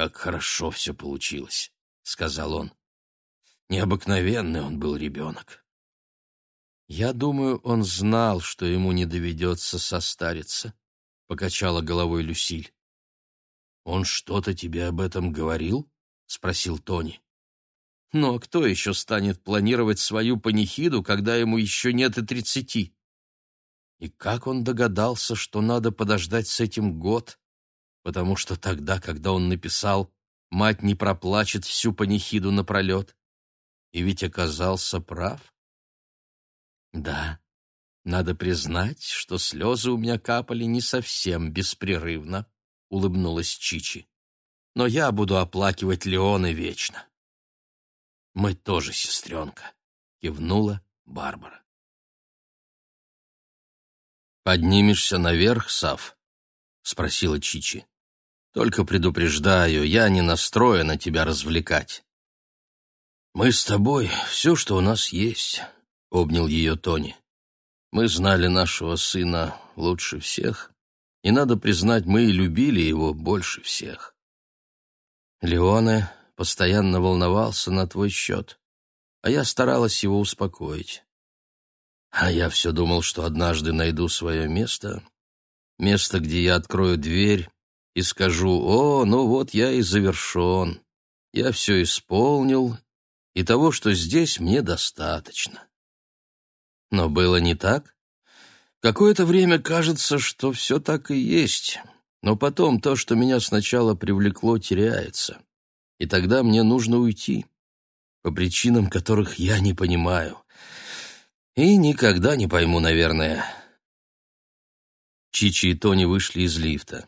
«Как хорошо все получилось», — сказал он. «Необыкновенный он был ребенок». «Я думаю, он знал, что ему не доведется состариться», — покачала головой Люсиль. «Он что-то тебе об этом говорил?» — спросил Тони. «Ну а кто еще станет планировать свою панихиду, когда ему еще нет и тридцати?» И как он догадался, что надо подождать с этим год? Потому что тогда, когда он написал «Мать не проплачет всю панихиду напролет», и ведь оказался прав. Да, надо признать, что слезы у меня капали не совсем беспрерывно, — улыбнулась Чичи но я буду оплакивать Леоны вечно. Мы тоже, сестренка, кивнула Барбара. Поднимешься наверх, Сав? спросила Чичи. Только предупреждаю, я не настроена тебя развлекать. Мы с тобой все, что у нас есть, обнял ее Тони. Мы знали нашего сына лучше всех, и надо признать, мы и любили его больше всех. Леоне постоянно волновался на твой счет, а я старалась его успокоить. А я все думал, что однажды найду свое место, место, где я открою дверь и скажу, «О, ну вот я и завершен, я все исполнил, и того, что здесь, мне достаточно». Но было не так. Какое-то время кажется, что все так и есть, но потом то, что меня сначала привлекло, теряется. И тогда мне нужно уйти. По причинам, которых я не понимаю. И никогда не пойму, наверное. Чичи и Тони вышли из лифта.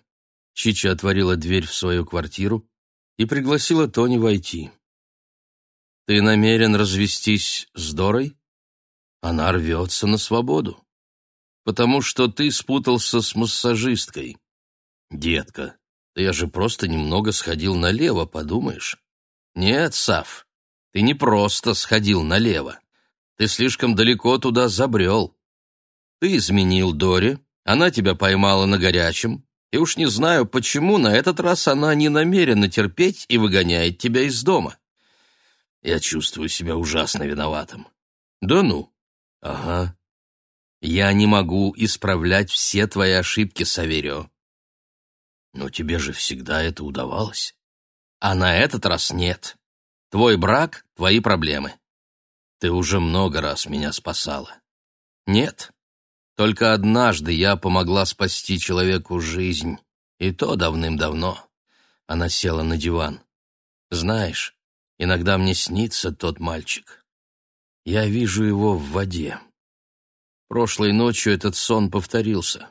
Чичи отворила дверь в свою квартиру и пригласила Тони войти. «Ты намерен развестись с Дорой?» Она рвется на свободу. «Потому что ты спутался с массажисткой. «Детка, да я же просто немного сходил налево, подумаешь?» «Нет, Сав, ты не просто сходил налево. Ты слишком далеко туда забрел. Ты изменил Доре, она тебя поймала на горячем, и уж не знаю, почему на этот раз она не намерена терпеть и выгоняет тебя из дома. Я чувствую себя ужасно виноватым. Да ну? Ага. Я не могу исправлять все твои ошибки, Саверио. Но тебе же всегда это удавалось. А на этот раз нет. Твой брак — твои проблемы. Ты уже много раз меня спасала. Нет. Только однажды я помогла спасти человеку жизнь, и то давным-давно. Она села на диван. Знаешь, иногда мне снится тот мальчик. Я вижу его в воде. Прошлой ночью этот сон повторился.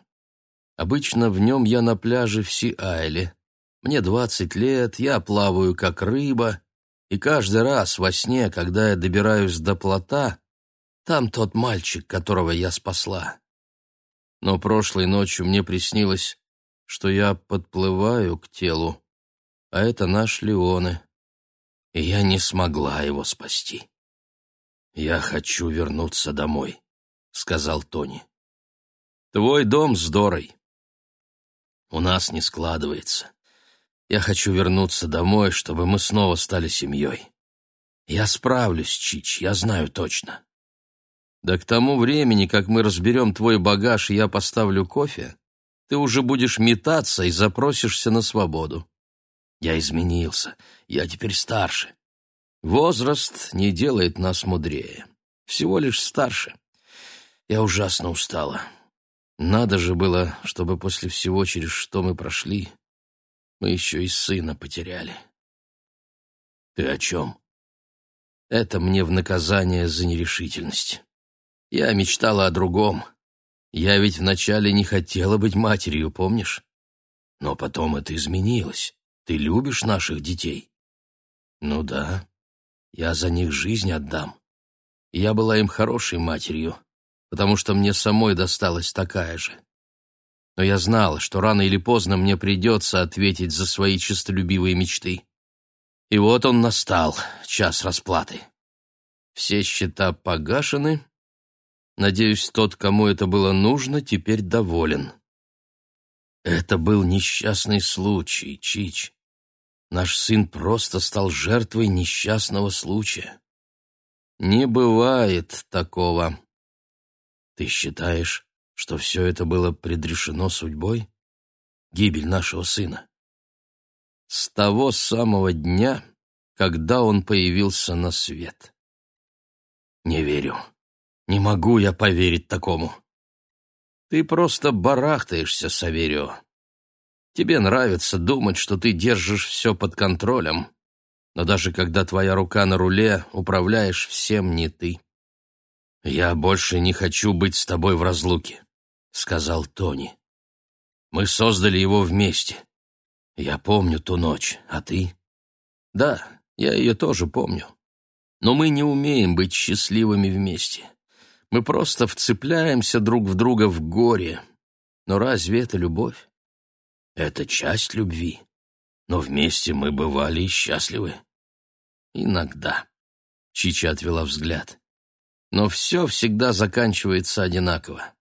Обычно в нем я на пляже в Сиайле. Мне двадцать лет, я плаваю как рыба, и каждый раз во сне, когда я добираюсь до плота, там тот мальчик, которого я спасла. Но прошлой ночью мне приснилось, что я подплываю к телу, а это наш Леоне, и я не смогла его спасти. «Я хочу вернуться домой», — сказал Тони. «Твой дом с Дорой. У нас не складывается. Я хочу вернуться домой, чтобы мы снова стали семьей. Я справлюсь, Чич, я знаю точно. Да к тому времени, как мы разберем твой багаж и я поставлю кофе, ты уже будешь метаться и запросишься на свободу. Я изменился, я теперь старше. Возраст не делает нас мудрее, всего лишь старше. Я ужасно устала. Надо же было, чтобы после всего, через что мы прошли, мы еще и сына потеряли. Ты о чем? Это мне в наказание за нерешительность. Я мечтала о другом. Я ведь вначале не хотела быть матерью, помнишь? Но потом это изменилось. Ты любишь наших детей? Ну да. Я за них жизнь отдам. Я была им хорошей матерью, потому что мне самой досталась такая же. Но я знала, что рано или поздно мне придется ответить за свои честолюбивые мечты. И вот он настал, час расплаты. Все счета погашены, Надеюсь, тот, кому это было нужно, теперь доволен. Это был несчастный случай, Чич. Наш сын просто стал жертвой несчастного случая. Не бывает такого. Ты считаешь, что все это было предрешено судьбой? Гибель нашего сына. С того самого дня, когда он появился на свет. Не верю. Не могу я поверить такому. Ты просто барахтаешься, Саверио. Тебе нравится думать, что ты держишь все под контролем, но даже когда твоя рука на руле, управляешь всем не ты. «Я больше не хочу быть с тобой в разлуке», — сказал Тони. «Мы создали его вместе. Я помню ту ночь, а ты?» «Да, я ее тоже помню. Но мы не умеем быть счастливыми вместе. Мы просто вцепляемся друг в друга в горе. Но разве это любовь? Это часть любви. Но вместе мы бывали и счастливы. Иногда. Чича отвела взгляд. Но все всегда заканчивается одинаково.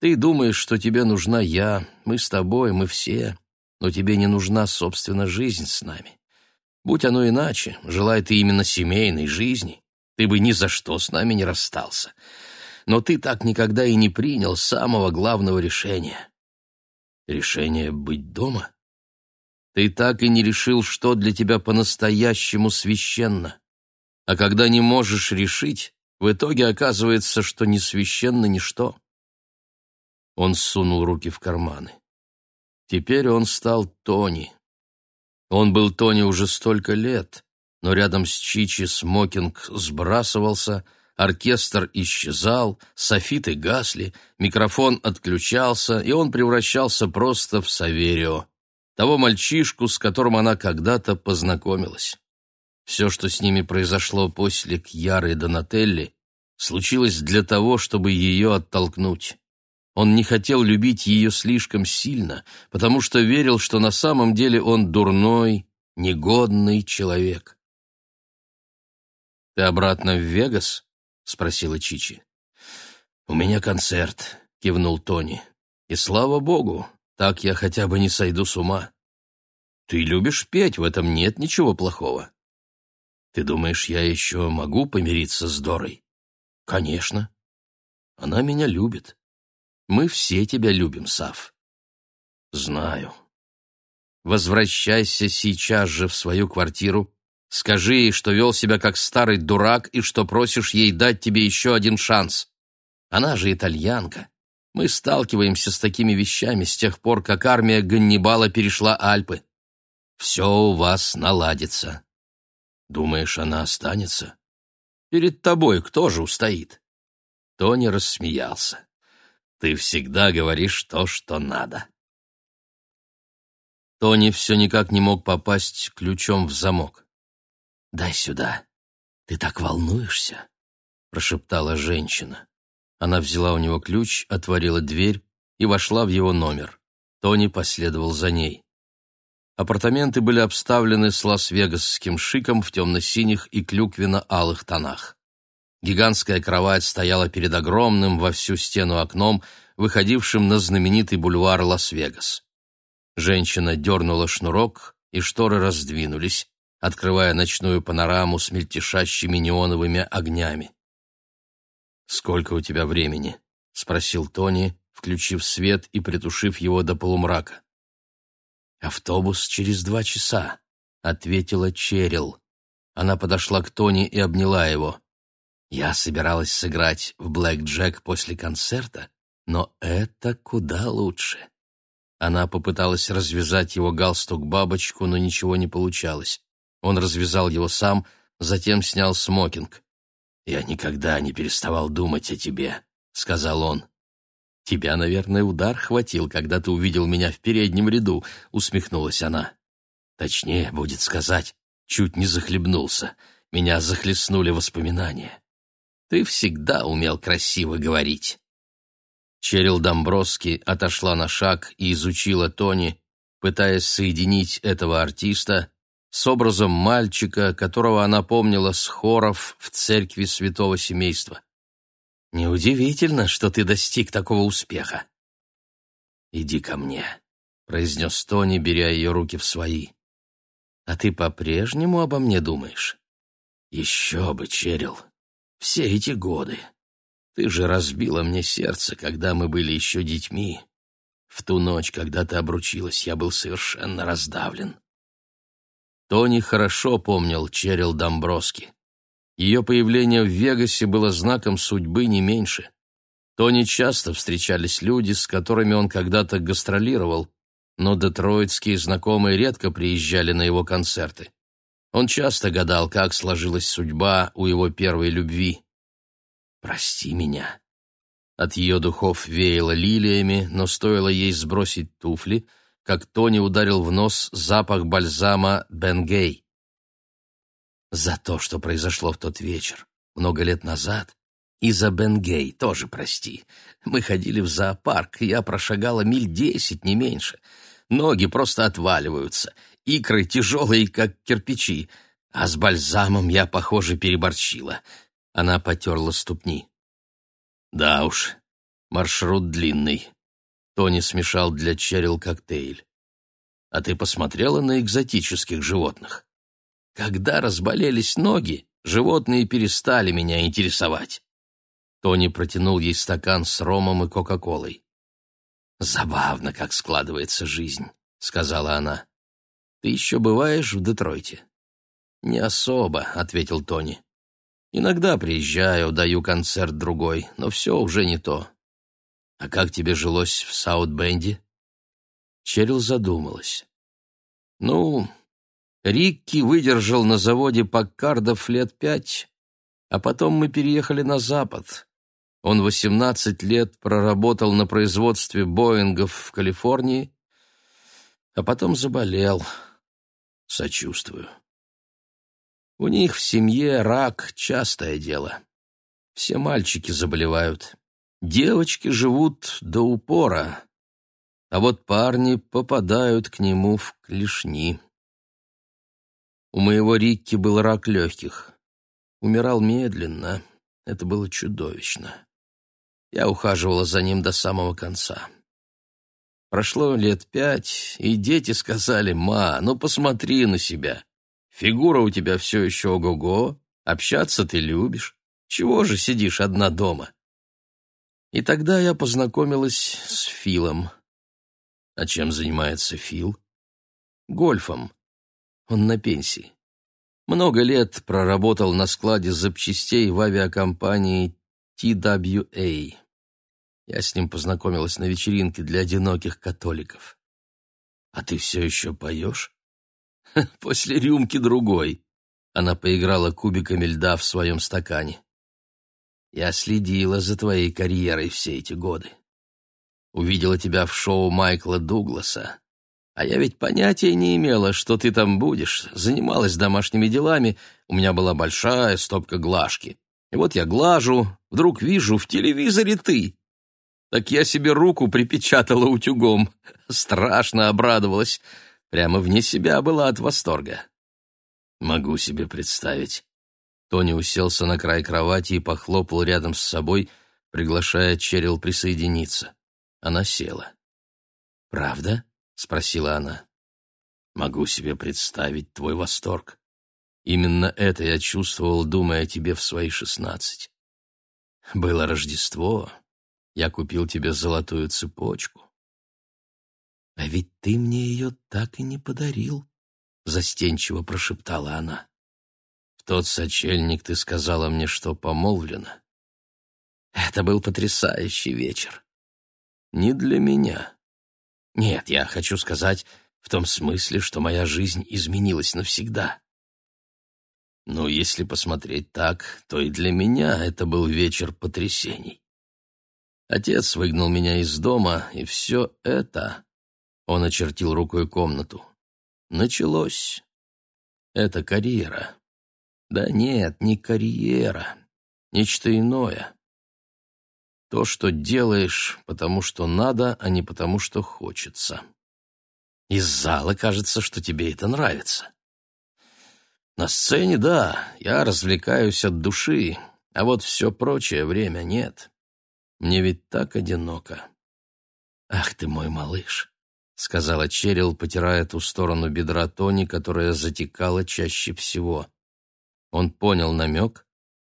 Ты думаешь, что тебе нужна я, мы с тобой, мы все, но тебе не нужна, собственно, жизнь с нами. Будь оно иначе, желая ты именно семейной жизни, ты бы ни за что с нами не расстался но ты так никогда и не принял самого главного решения. Решение быть дома? Ты так и не решил, что для тебя по-настоящему священно. А когда не можешь решить, в итоге оказывается, что не священно ничто. Он сунул руки в карманы. Теперь он стал Тони. Он был Тони уже столько лет, но рядом с Чичи смокинг сбрасывался — оркестр исчезал, софиты гасли, микрофон отключался, и он превращался просто в Саверио, того мальчишку, с которым она когда-то познакомилась. Все, что с ними произошло после Кьяры и Донателли, случилось для того, чтобы ее оттолкнуть. Он не хотел любить ее слишком сильно, потому что верил, что на самом деле он дурной, негодный человек. «Ты обратно в Вегас?» — спросила Чичи. «У меня концерт», — кивнул Тони. «И слава богу, так я хотя бы не сойду с ума. Ты любишь петь, в этом нет ничего плохого. Ты думаешь, я еще могу помириться с Дорой?» «Конечно. Она меня любит. Мы все тебя любим, Сав». «Знаю. Возвращайся сейчас же в свою квартиру Скажи ей, что вел себя как старый дурак и что просишь ей дать тебе еще один шанс. Она же итальянка. Мы сталкиваемся с такими вещами с тех пор, как армия Ганнибала перешла Альпы. Все у вас наладится. Думаешь, она останется? Перед тобой кто же устоит? Тони рассмеялся. Ты всегда говоришь то, что надо. Тони все никак не мог попасть ключом в замок. «Дай сюда. Ты так волнуешься», — прошептала женщина. Она взяла у него ключ, отворила дверь и вошла в его номер. Тони последовал за ней. Апартаменты были обставлены с лас-вегасским шиком в темно-синих и клюквенно-алых тонах. Гигантская кровать стояла перед огромным во всю стену окном, выходившим на знаменитый бульвар Лас-Вегас. Женщина дернула шнурок, и шторы раздвинулись, открывая ночную панораму с мельтешащими неоновыми огнями. «Сколько у тебя времени?» — спросил Тони, включив свет и притушив его до полумрака. «Автобус через два часа», — ответила Черил. Она подошла к Тони и обняла его. «Я собиралась сыграть в блэк-джек после концерта, но это куда лучше». Она попыталась развязать его галстук-бабочку, но ничего не получалось. Он развязал его сам, затем снял смокинг. «Я никогда не переставал думать о тебе», — сказал он. «Тебя, наверное, удар хватил, когда ты увидел меня в переднем ряду», — усмехнулась она. «Точнее, будет сказать, чуть не захлебнулся. Меня захлестнули воспоминания. Ты всегда умел красиво говорить». Черил Домбровски отошла на шаг и изучила Тони, пытаясь соединить этого артиста с образом мальчика, которого она помнила с хоров в церкви святого семейства. «Неудивительно, что ты достиг такого успеха». «Иди ко мне», — произнес Тони, беря ее руки в свои. «А ты по-прежнему обо мне думаешь?» «Еще бы, Черил, все эти годы. Ты же разбила мне сердце, когда мы были еще детьми. В ту ночь, когда ты обручилась, я был совершенно раздавлен. Тони хорошо помнил Черил Домброски. Ее появление в Вегасе было знаком судьбы не меньше. Тони часто встречались люди, с которыми он когда-то гастролировал, но детройтские знакомые редко приезжали на его концерты. Он часто гадал, как сложилась судьба у его первой любви. «Прости меня». От ее духов веяло лилиями, но стоило ей сбросить туфли — как Тони ударил в нос запах бальзама Бенгей. За то, что произошло в тот вечер, много лет назад, и за Бенгей тоже прости. Мы ходили в зоопарк, я прошагала миль десять, не меньше. Ноги просто отваливаются, икры тяжелые, как кирпичи, а с бальзамом я, похоже, переборщила. Она потерла ступни. Да уж, маршрут длинный. Тони смешал для Черил коктейль. «А ты посмотрела на экзотических животных? Когда разболелись ноги, животные перестали меня интересовать». Тони протянул ей стакан с ромом и кока-колой. «Забавно, как складывается жизнь», — сказала она. «Ты еще бываешь в Детройте?» «Не особо», — ответил Тони. «Иногда приезжаю, даю концерт другой, но все уже не то. «А как тебе жилось в Саутбенде?» Черил задумалась. «Ну, Рикки выдержал на заводе Паккардов лет пять, а потом мы переехали на Запад. Он восемнадцать лет проработал на производстве Боингов в Калифорнии, а потом заболел. Сочувствую. У них в семье рак — частое дело. Все мальчики заболевают. Девочки живут до упора, а вот парни попадают к нему в клешни. У моего Рикки был рак легких. Умирал медленно. Это было чудовищно. Я ухаживала за ним до самого конца. Прошло лет пять, и дети сказали, «Ма, ну посмотри на себя. Фигура у тебя все еще ого-го, общаться ты любишь. Чего же сидишь одна дома?» И тогда я познакомилась с Филом. А чем занимается Фил? Гольфом. Он на пенсии. Много лет проработал на складе запчастей в авиакомпании TWA. Я с ним познакомилась на вечеринке для одиноких католиков. А ты все еще поешь? *laughs* После рюмки другой. Она поиграла кубиками льда в своем стакане. Я следила за твоей карьерой все эти годы. Увидела тебя в шоу Майкла Дугласа. А я ведь понятия не имела, что ты там будешь. Занималась домашними делами, у меня была большая стопка глажки. И вот я глажу, вдруг вижу в телевизоре ты. Так я себе руку припечатала утюгом. Страшно обрадовалась. Прямо вне себя была от восторга. Могу себе представить. Тони уселся на край кровати и похлопал рядом с собой, приглашая Черил присоединиться. Она села. «Правда?» — спросила она. «Могу себе представить твой восторг. Именно это я чувствовал, думая о тебе в свои шестнадцать. Было Рождество. Я купил тебе золотую цепочку. А ведь ты мне ее так и не подарил, застенчиво прошептала она. Тот сочельник ты сказала мне, что помолвлена. Это был потрясающий вечер. Не для меня. Нет, я хочу сказать в том смысле, что моя жизнь изменилась навсегда. Но если посмотреть так, то и для меня это был вечер потрясений. Отец выгнал меня из дома, и все это... Он очертил рукой комнату. Началось. Это карьера. Да нет, не карьера. Нечто иное. То, что делаешь, потому что надо, а не потому что хочется. Из зала кажется, что тебе это нравится. На сцене, да, я развлекаюсь от души, а вот все прочее время нет. Мне ведь так одиноко. Ах ты мой малыш, сказала Черил, потирая ту сторону бедра Тони, которая затекала чаще всего. Он понял намек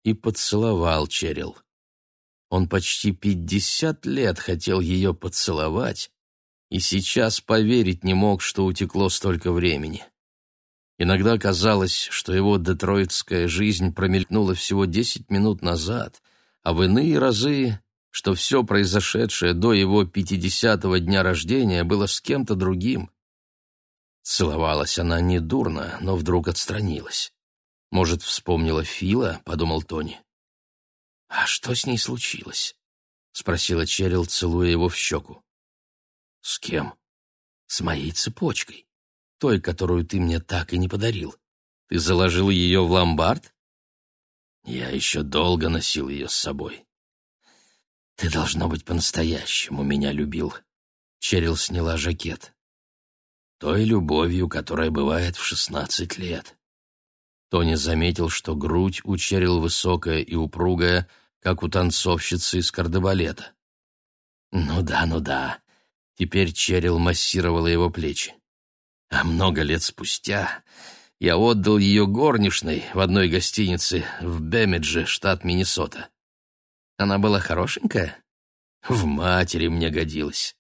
и поцеловал Черил. Он почти пятьдесят лет хотел ее поцеловать, и сейчас поверить не мог, что утекло столько времени. Иногда казалось, что его детройтская жизнь промелькнула всего десять минут назад, а в иные разы, что все произошедшее до его пятидесятого дня рождения было с кем-то другим. Целовалась она недурно, но вдруг отстранилась. Может, вспомнила Фила, подумал Тони. А что с ней случилось? спросила Черил, целуя его в щеку. С кем? С моей цепочкой, той, которую ты мне так и не подарил. Ты заложил ее в ломбард? Я еще долго носил ее с собой. Ты должно быть по-настоящему меня любил. Черил сняла жакет. Той любовью, которая бывает в шестнадцать лет. Тони заметил, что грудь у Черил высокая и упругая, как у танцовщицы из кардебалета. «Ну да, ну да». Теперь Черил массировала его плечи. А много лет спустя я отдал ее горничной в одной гостинице в Бемидже, штат Миннесота. Она была хорошенькая? В матери мне годилась.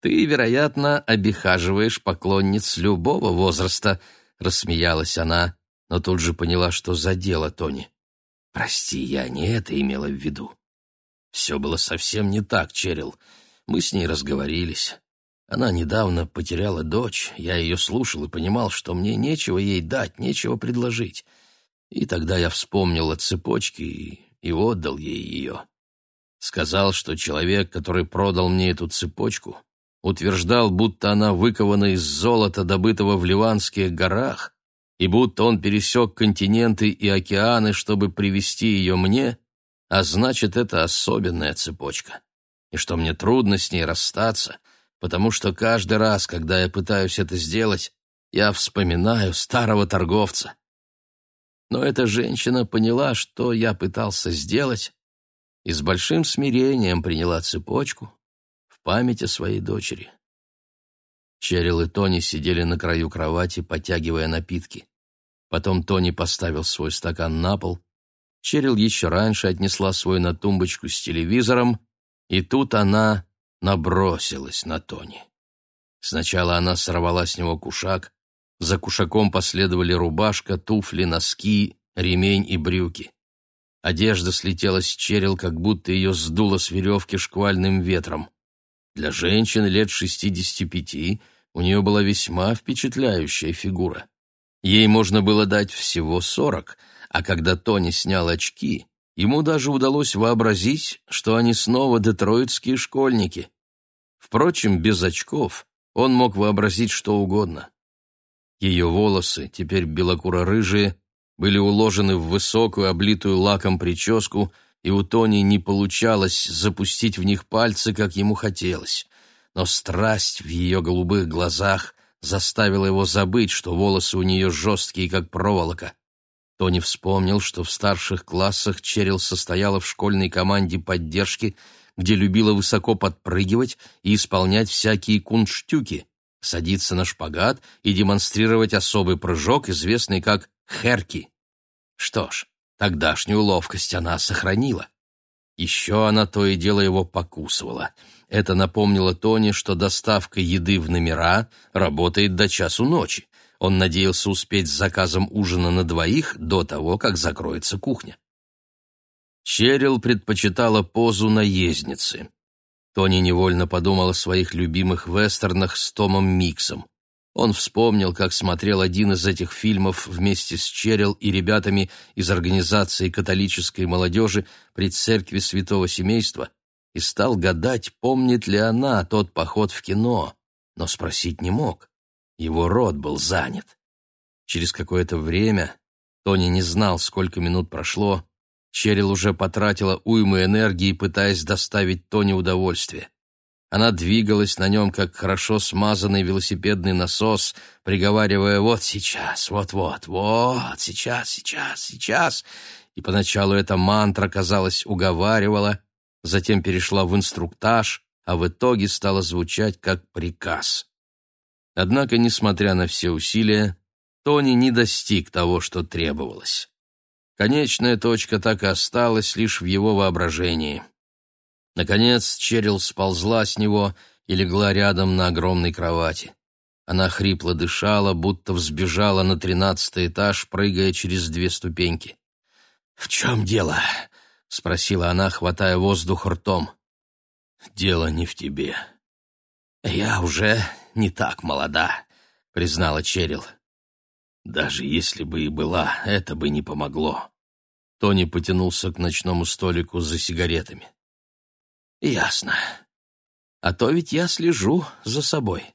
Ты, вероятно, обихаживаешь поклонниц любого возраста, рассмеялась она, но тут же поняла, что задела Тони. «Прости, я не это имела в виду». «Все было совсем не так, Черил. Мы с ней разговорились. Она недавно потеряла дочь, я ее слушал и понимал, что мне нечего ей дать, нечего предложить. И тогда я вспомнил о цепочке и, и отдал ей ее. Сказал, что человек, который продал мне эту цепочку, утверждал, будто она выкована из золота, добытого в Ливанских горах, и будто он пересек континенты и океаны, чтобы привести ее мне, а значит, это особенная цепочка, и что мне трудно с ней расстаться, потому что каждый раз, когда я пытаюсь это сделать, я вспоминаю старого торговца. Но эта женщина поняла, что я пытался сделать, и с большим смирением приняла цепочку в память о своей дочери. Черил и Тони сидели на краю кровати, потягивая напитки. Потом Тони поставил свой стакан на пол. Черил еще раньше отнесла свой на тумбочку с телевизором, и тут она набросилась на Тони. Сначала она сорвала с него кушак, за кушаком последовали рубашка, туфли, носки, ремень и брюки. Одежда слетела с черил, как будто ее сдуло с веревки шквальным ветром. Для женщины лет шестидесяти пяти у нее была весьма впечатляющая фигура. Ей можно было дать всего сорок, а когда Тони снял очки, ему даже удалось вообразить, что они снова детройтские школьники. Впрочем, без очков он мог вообразить что угодно. Ее волосы, теперь белокуро-рыжие, были уложены в высокую, облитую лаком прическу, и у Тони не получалось запустить в них пальцы, как ему хотелось но страсть в ее голубых глазах заставила его забыть, что волосы у нее жесткие, как проволока. Тони вспомнил, что в старших классах Черил состояла в школьной команде поддержки, где любила высоко подпрыгивать и исполнять всякие кунштюки, садиться на шпагат и демонстрировать особый прыжок, известный как «херки». Что ж, тогдашнюю ловкость она сохранила. Еще она то и дело его покусывала. Это напомнило Тони, что доставка еды в номера работает до часу ночи. Он надеялся успеть с заказом ужина на двоих до того, как закроется кухня. Черил предпочитала позу наездницы. Тони невольно подумал о своих любимых вестернах с Томом Миксом. Он вспомнил, как смотрел один из этих фильмов вместе с Черил и ребятами из организации католической молодежи при церкви Святого Семейства и стал гадать, помнит ли она тот поход в кино, но спросить не мог. Его рот был занят. Через какое-то время, Тони не знал, сколько минут прошло, Черил уже потратила уйму энергии, пытаясь доставить Тони удовольствие. Она двигалась на нем, как хорошо смазанный велосипедный насос, приговаривая «вот сейчас, вот-вот, вот, сейчас, сейчас, сейчас». И поначалу эта мантра, казалось, уговаривала, затем перешла в инструктаж, а в итоге стала звучать как приказ. Однако, несмотря на все усилия, Тони не достиг того, что требовалось. Конечная точка так и осталась лишь в его воображении. Наконец Черил сползла с него и легла рядом на огромной кровати. Она хрипло дышала, будто взбежала на тринадцатый этаж, прыгая через две ступеньки. «В чем дело?» — спросила она, хватая воздух ртом. «Дело не в тебе». «Я уже не так молода», — признала Черил. «Даже если бы и была, это бы не помогло». Тони потянулся к ночному столику за сигаретами. Ясно. А то ведь я слежу за собой.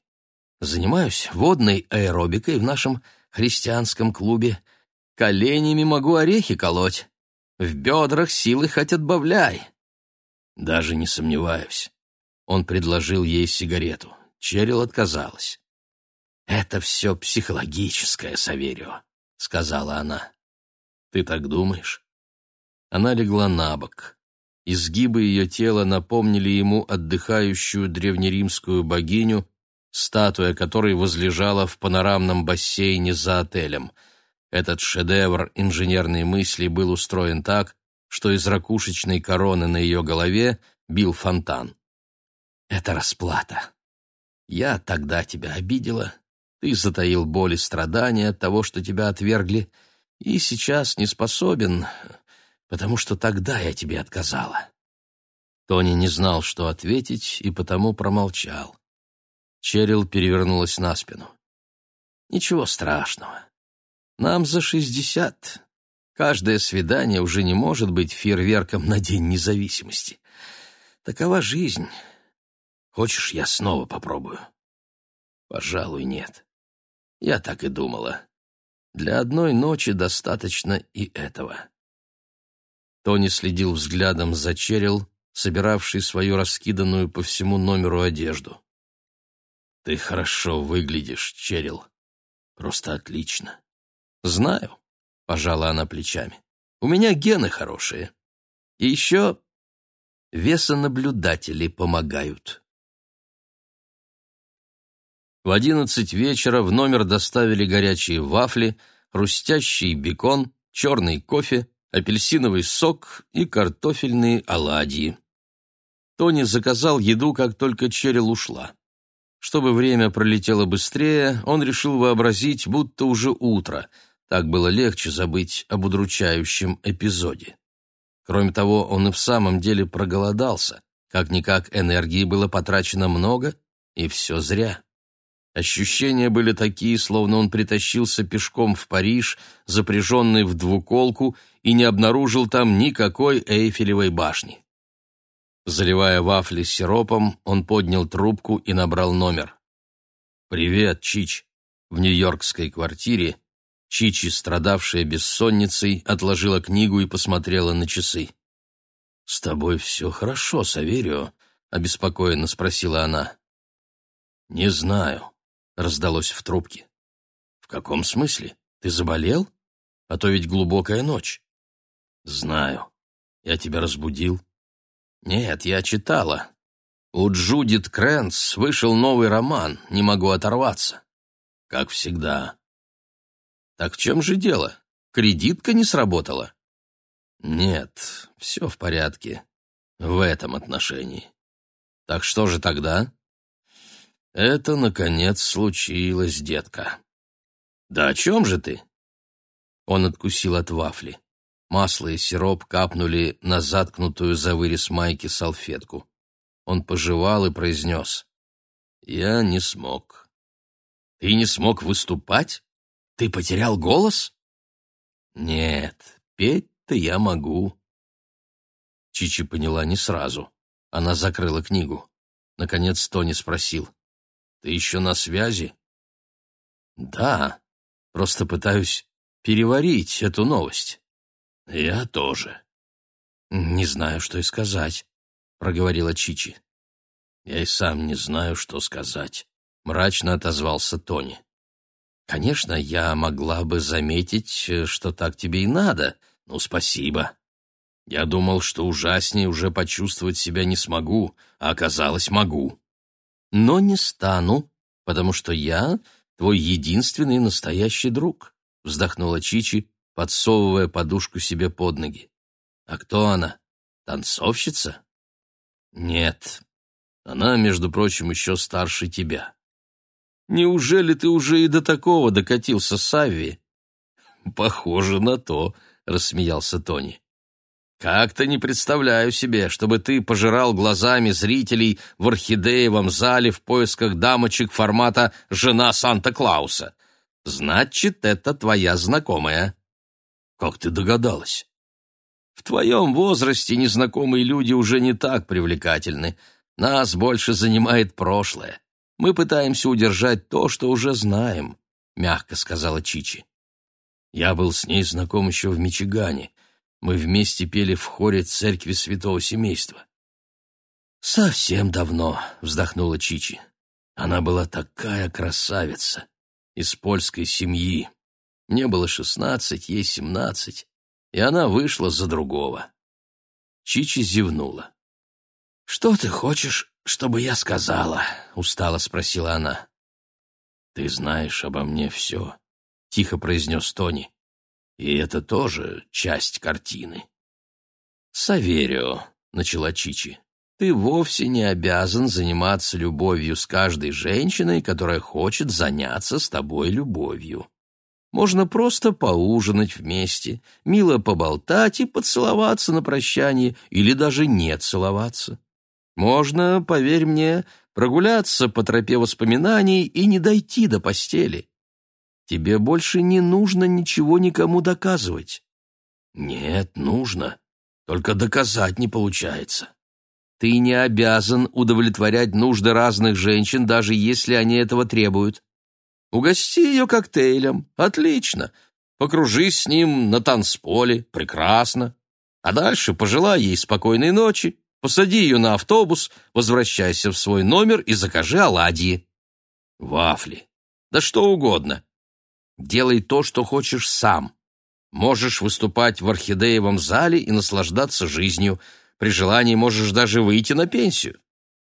Занимаюсь водной аэробикой в нашем христианском клубе. Коленями могу орехи колоть. В бедрах силы хоть отбавляй. Даже не сомневаюсь. Он предложил ей сигарету. Черил отказалась. «Это все психологическое, Саверио», — сказала она. «Ты так думаешь?» Она легла на бок. Изгибы ее тела напомнили ему отдыхающую древнеримскую богиню, статуя которой возлежала в панорамном бассейне за отелем. Этот шедевр инженерной мысли был устроен так, что из ракушечной короны на ее голове бил фонтан. «Это расплата. Я тогда тебя обидела, ты затаил боль и страдания от того, что тебя отвергли, и сейчас не способен потому что тогда я тебе отказала». Тони не знал, что ответить, и потому промолчал. Черил перевернулась на спину. «Ничего страшного. Нам за шестьдесят. Каждое свидание уже не может быть фейерверком на День независимости. Такова жизнь. Хочешь, я снова попробую?» «Пожалуй, нет. Я так и думала. Для одной ночи достаточно и этого». Тони следил взглядом за Черил, собиравший свою раскиданную по всему номеру одежду. «Ты хорошо выглядишь, Черил. Просто отлично». «Знаю», — пожала она плечами. «У меня гены хорошие. И еще весонаблюдатели помогают». В одиннадцать вечера в номер доставили горячие вафли, хрустящий бекон, черный кофе апельсиновый сок и картофельные оладьи. Тони заказал еду, как только Черил ушла. Чтобы время пролетело быстрее, он решил вообразить, будто уже утро. Так было легче забыть об удручающем эпизоде. Кроме того, он и в самом деле проголодался. Как-никак энергии было потрачено много, и все зря. Ощущения были такие, словно он притащился пешком в Париж, запряженный в двуколку, и не обнаружил там никакой Эйфелевой башни. Заливая вафли сиропом, он поднял трубку и набрал номер. «Привет, Чич». В нью-йоркской квартире Чичи, страдавшая бессонницей, отложила книгу и посмотрела на часы. «С тобой все хорошо, Саверио?» — обеспокоенно спросила она. «Не знаю», раздалось в трубке. «В каком смысле? Ты заболел? А то ведь глубокая ночь». «Знаю. Я тебя разбудил». «Нет, я читала. У Джудит Крэнс вышел новый роман, не могу оторваться». «Как всегда». «Так в чем же дело? Кредитка не сработала?» «Нет, все в порядке. в этом отношении. Так что же тогда? Это, наконец, случилось, детка. Да о чем же ты? Он откусил от вафли. Масло и сироп капнули на заткнутую за вырез майки салфетку. Он пожевал и произнес. «Я не смог». «Ты не смог выступать? Ты потерял голос?» «Нет, петь-то я могу». Чичи поняла не сразу. Она закрыла книгу. Наконец Тони спросил. «Ты еще на связи?» «Да, просто пытаюсь переварить эту новость». «Я тоже». «Не знаю, что и сказать», — проговорила Чичи. «Я и сам не знаю, что сказать», — мрачно отозвался Тони. «Конечно, я могла бы заметить, что так тебе и надо. Ну, спасибо. Я думал, что ужаснее уже почувствовать себя не смогу, а оказалось, могу. Но не стану, потому что я твой единственный настоящий друг», — вздохнула Чичи, подсовывая подушку себе под ноги. «А кто она? Танцовщица?» «Нет. Она, между прочим, еще старше тебя». «Неужели ты уже и до такого докатился, Савви?» «Похоже на то», — рассмеялся Тони. Как-то не представляю себе, чтобы ты пожирал глазами зрителей в орхидеевом зале в поисках дамочек формата «Жена Санта-Клауса». Значит, это твоя знакомая. Как ты догадалась? В твоем возрасте незнакомые люди уже не так привлекательны. Нас больше занимает прошлое. Мы пытаемся удержать то, что уже знаем, — мягко сказала Чичи. Я был с ней знаком еще в Мичигане — мы вместе пели в хоре церкви святого семейства. «Совсем давно», — вздохнула Чичи. «Она была такая красавица, из польской семьи. Мне было шестнадцать, ей семнадцать, и она вышла за другого». Чичи зевнула. «Что ты хочешь, чтобы я сказала?» — устало спросила она. «Ты знаешь обо мне все», — тихо произнес Тони. И это тоже часть картины. «Саверио», — начала Чичи, — «ты вовсе не обязан заниматься любовью с каждой женщиной, которая хочет заняться с тобой любовью. Можно просто поужинать вместе, мило поболтать и поцеловаться на прощание, или даже не целоваться. Можно, поверь мне, прогуляться по тропе воспоминаний и не дойти до постели. Тебе больше не нужно ничего никому доказывать. Нет, нужно. Только доказать не получается. Ты не обязан удовлетворять нужды разных женщин, даже если они этого требуют. Угости ее коктейлем. Отлично. Покружись с ним на танцполе. Прекрасно. А дальше пожелай ей спокойной ночи, посади ее на автобус, возвращайся в свой номер и закажи оладьи. Вафли. Да что угодно. Делай то, что хочешь сам. Можешь выступать в орхидеевом зале и наслаждаться жизнью. При желании можешь даже выйти на пенсию.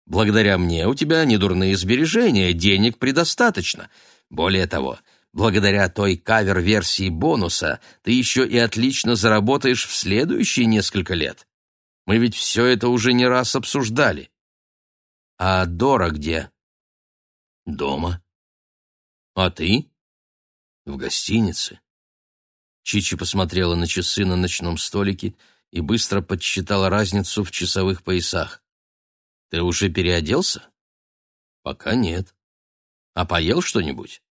Благодаря мне у тебя недурные сбережения, денег предостаточно. Более того, благодаря той кавер-версии бонуса ты еще и отлично заработаешь в следующие несколько лет. Мы ведь все это уже не раз обсуждали. А Дора где? Дома. А ты? В гостинице. Чичи посмотрела на часы на ночном столике и быстро подсчитала разницу в часовых поясах. «Ты уже переоделся?» «Пока нет». «А поел что-нибудь?»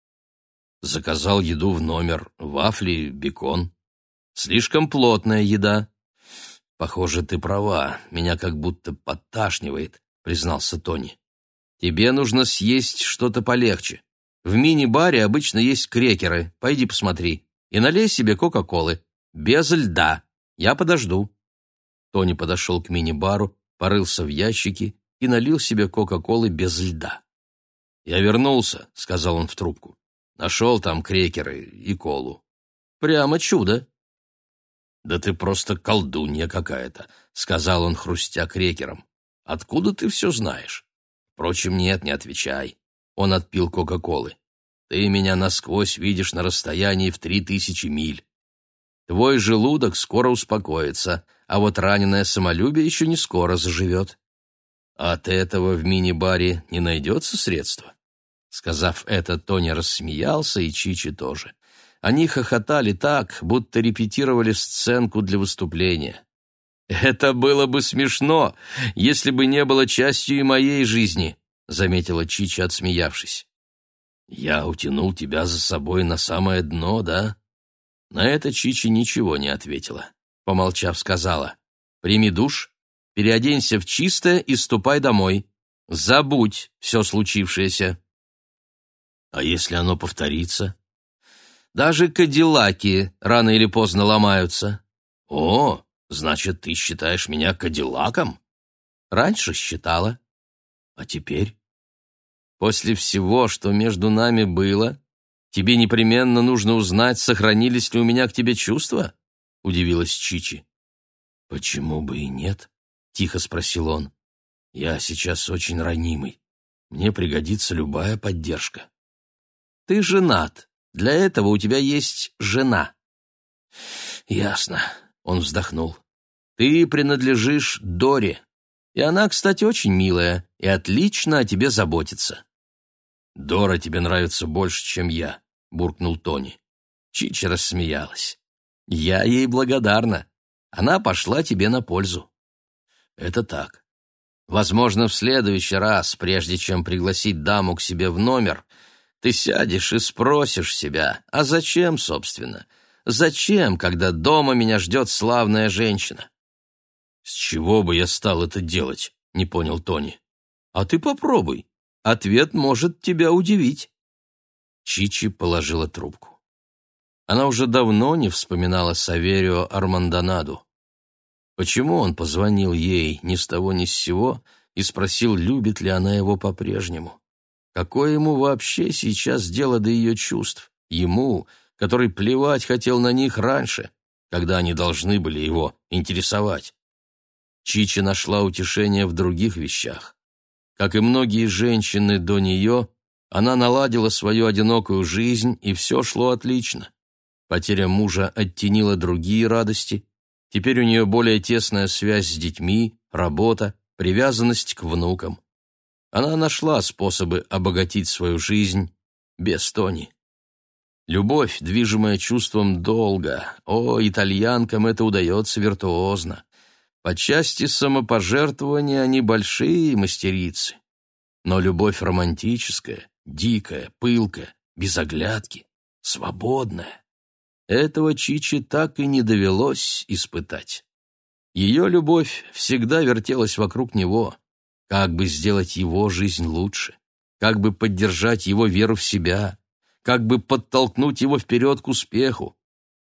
«Заказал еду в номер, вафли, бекон. Слишком плотная еда». «Похоже, ты права, меня как будто подташнивает», — признался Тони. «Тебе нужно съесть что-то полегче. В мини-баре обычно есть крекеры, пойди посмотри. И налей себе кока-колы. Без льда. Я подожду». Тони подошел к мини-бару, порылся в ящике и налил себе кока-колы без льда. «Я вернулся», — сказал он в трубку. «Нашел там крекеры и колу». «Прямо чудо». «Да ты просто колдунья какая-то», — сказал он, хрустя крекером. «Откуда ты все знаешь?» «Впрочем, нет, не отвечай. Он отпил Кока-Колы. «Ты меня насквозь видишь на расстоянии в три тысячи миль. Твой желудок скоро успокоится, а вот раненое самолюбие еще не скоро заживет. От этого в мини-баре не найдется средства. Сказав это, Тони рассмеялся, и Чичи тоже. Они хохотали так, будто репетировали сценку для выступления. «Это было бы смешно, если бы не было частью и моей жизни», — заметила Чичи, отсмеявшись. «Я утянул тебя за собой на самое дно, да?» На это Чичи ничего не ответила. Помолчав, сказала, «Прими душ, переоденься в чистое и ступай домой. Забудь все случившееся». «А если оно повторится?» «Даже кадиллаки рано или поздно ломаются». «О, значит, ты считаешь меня кадиллаком?» «Раньше считала». «А теперь?» «После всего, что между нами было, Тебе непременно нужно узнать, сохранились ли у меня к тебе чувства?» — удивилась Чичи. «Почему бы и нет?» — тихо спросил он. «Я сейчас очень ранимый. Мне пригодится любая поддержка». «Ты женат. Для этого у тебя есть жена». «Ясно», — он вздохнул. «Ты принадлежишь Доре, и она, кстати, очень милая и отлично о тебе заботится». «Дора тебе нравится больше, чем я», — буркнул Тони. Чичи рассмеялась. «Я ей благодарна. Она пошла тебе на пользу». «Это так. Возможно, в следующий раз, прежде чем пригласить даму к себе в номер, ты сядешь и спросишь себя, а зачем, собственно? Зачем, когда дома меня ждет славная женщина?» «С чего бы я стал это делать?» — не понял Тони. «А ты попробуй. Ответ может тебя удивить». Чичи положила трубку. Она уже давно не вспоминала Саверио Армандонаду. Почему он позвонил ей ни с того ни с сего и спросил, любит ли она его по-прежнему? Какое ему вообще сейчас дело до ее чувств? Ему, который плевать хотел на них раньше, когда они должны были его интересовать. Чичи нашла утешение в других вещах. Как и многие женщины до нее, она наладила свою одинокую жизнь, и все шло отлично. Потеря мужа оттенила другие радости. Теперь у нее более тесная связь с детьми, работа, привязанность к внукам. Она нашла способы обогатить свою жизнь без Тони. Любовь, движимая чувством долга. О, итальянкам это удается виртуозно. По части самопожертвования они большие мастерицы. Но любовь романтическая, дикая, пылкая, без оглядки, свободная. Этого Чичи так и не довелось испытать. Ее любовь всегда вертелась вокруг него, как бы сделать его жизнь лучше, как бы поддержать его веру в себя, как бы подтолкнуть его вперед к успеху.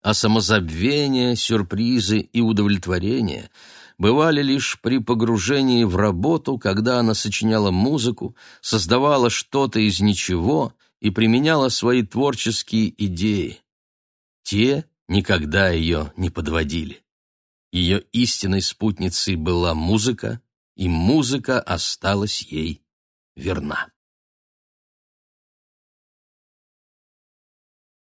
А самозабвение, сюрпризы и удовлетворение бывали лишь при погружении в работу, когда она сочиняла музыку, создавала что-то из ничего и применяла свои творческие идеи. Те никогда ее не подводили. Ее истинной спутницей была музыка, и музыка осталась ей верна.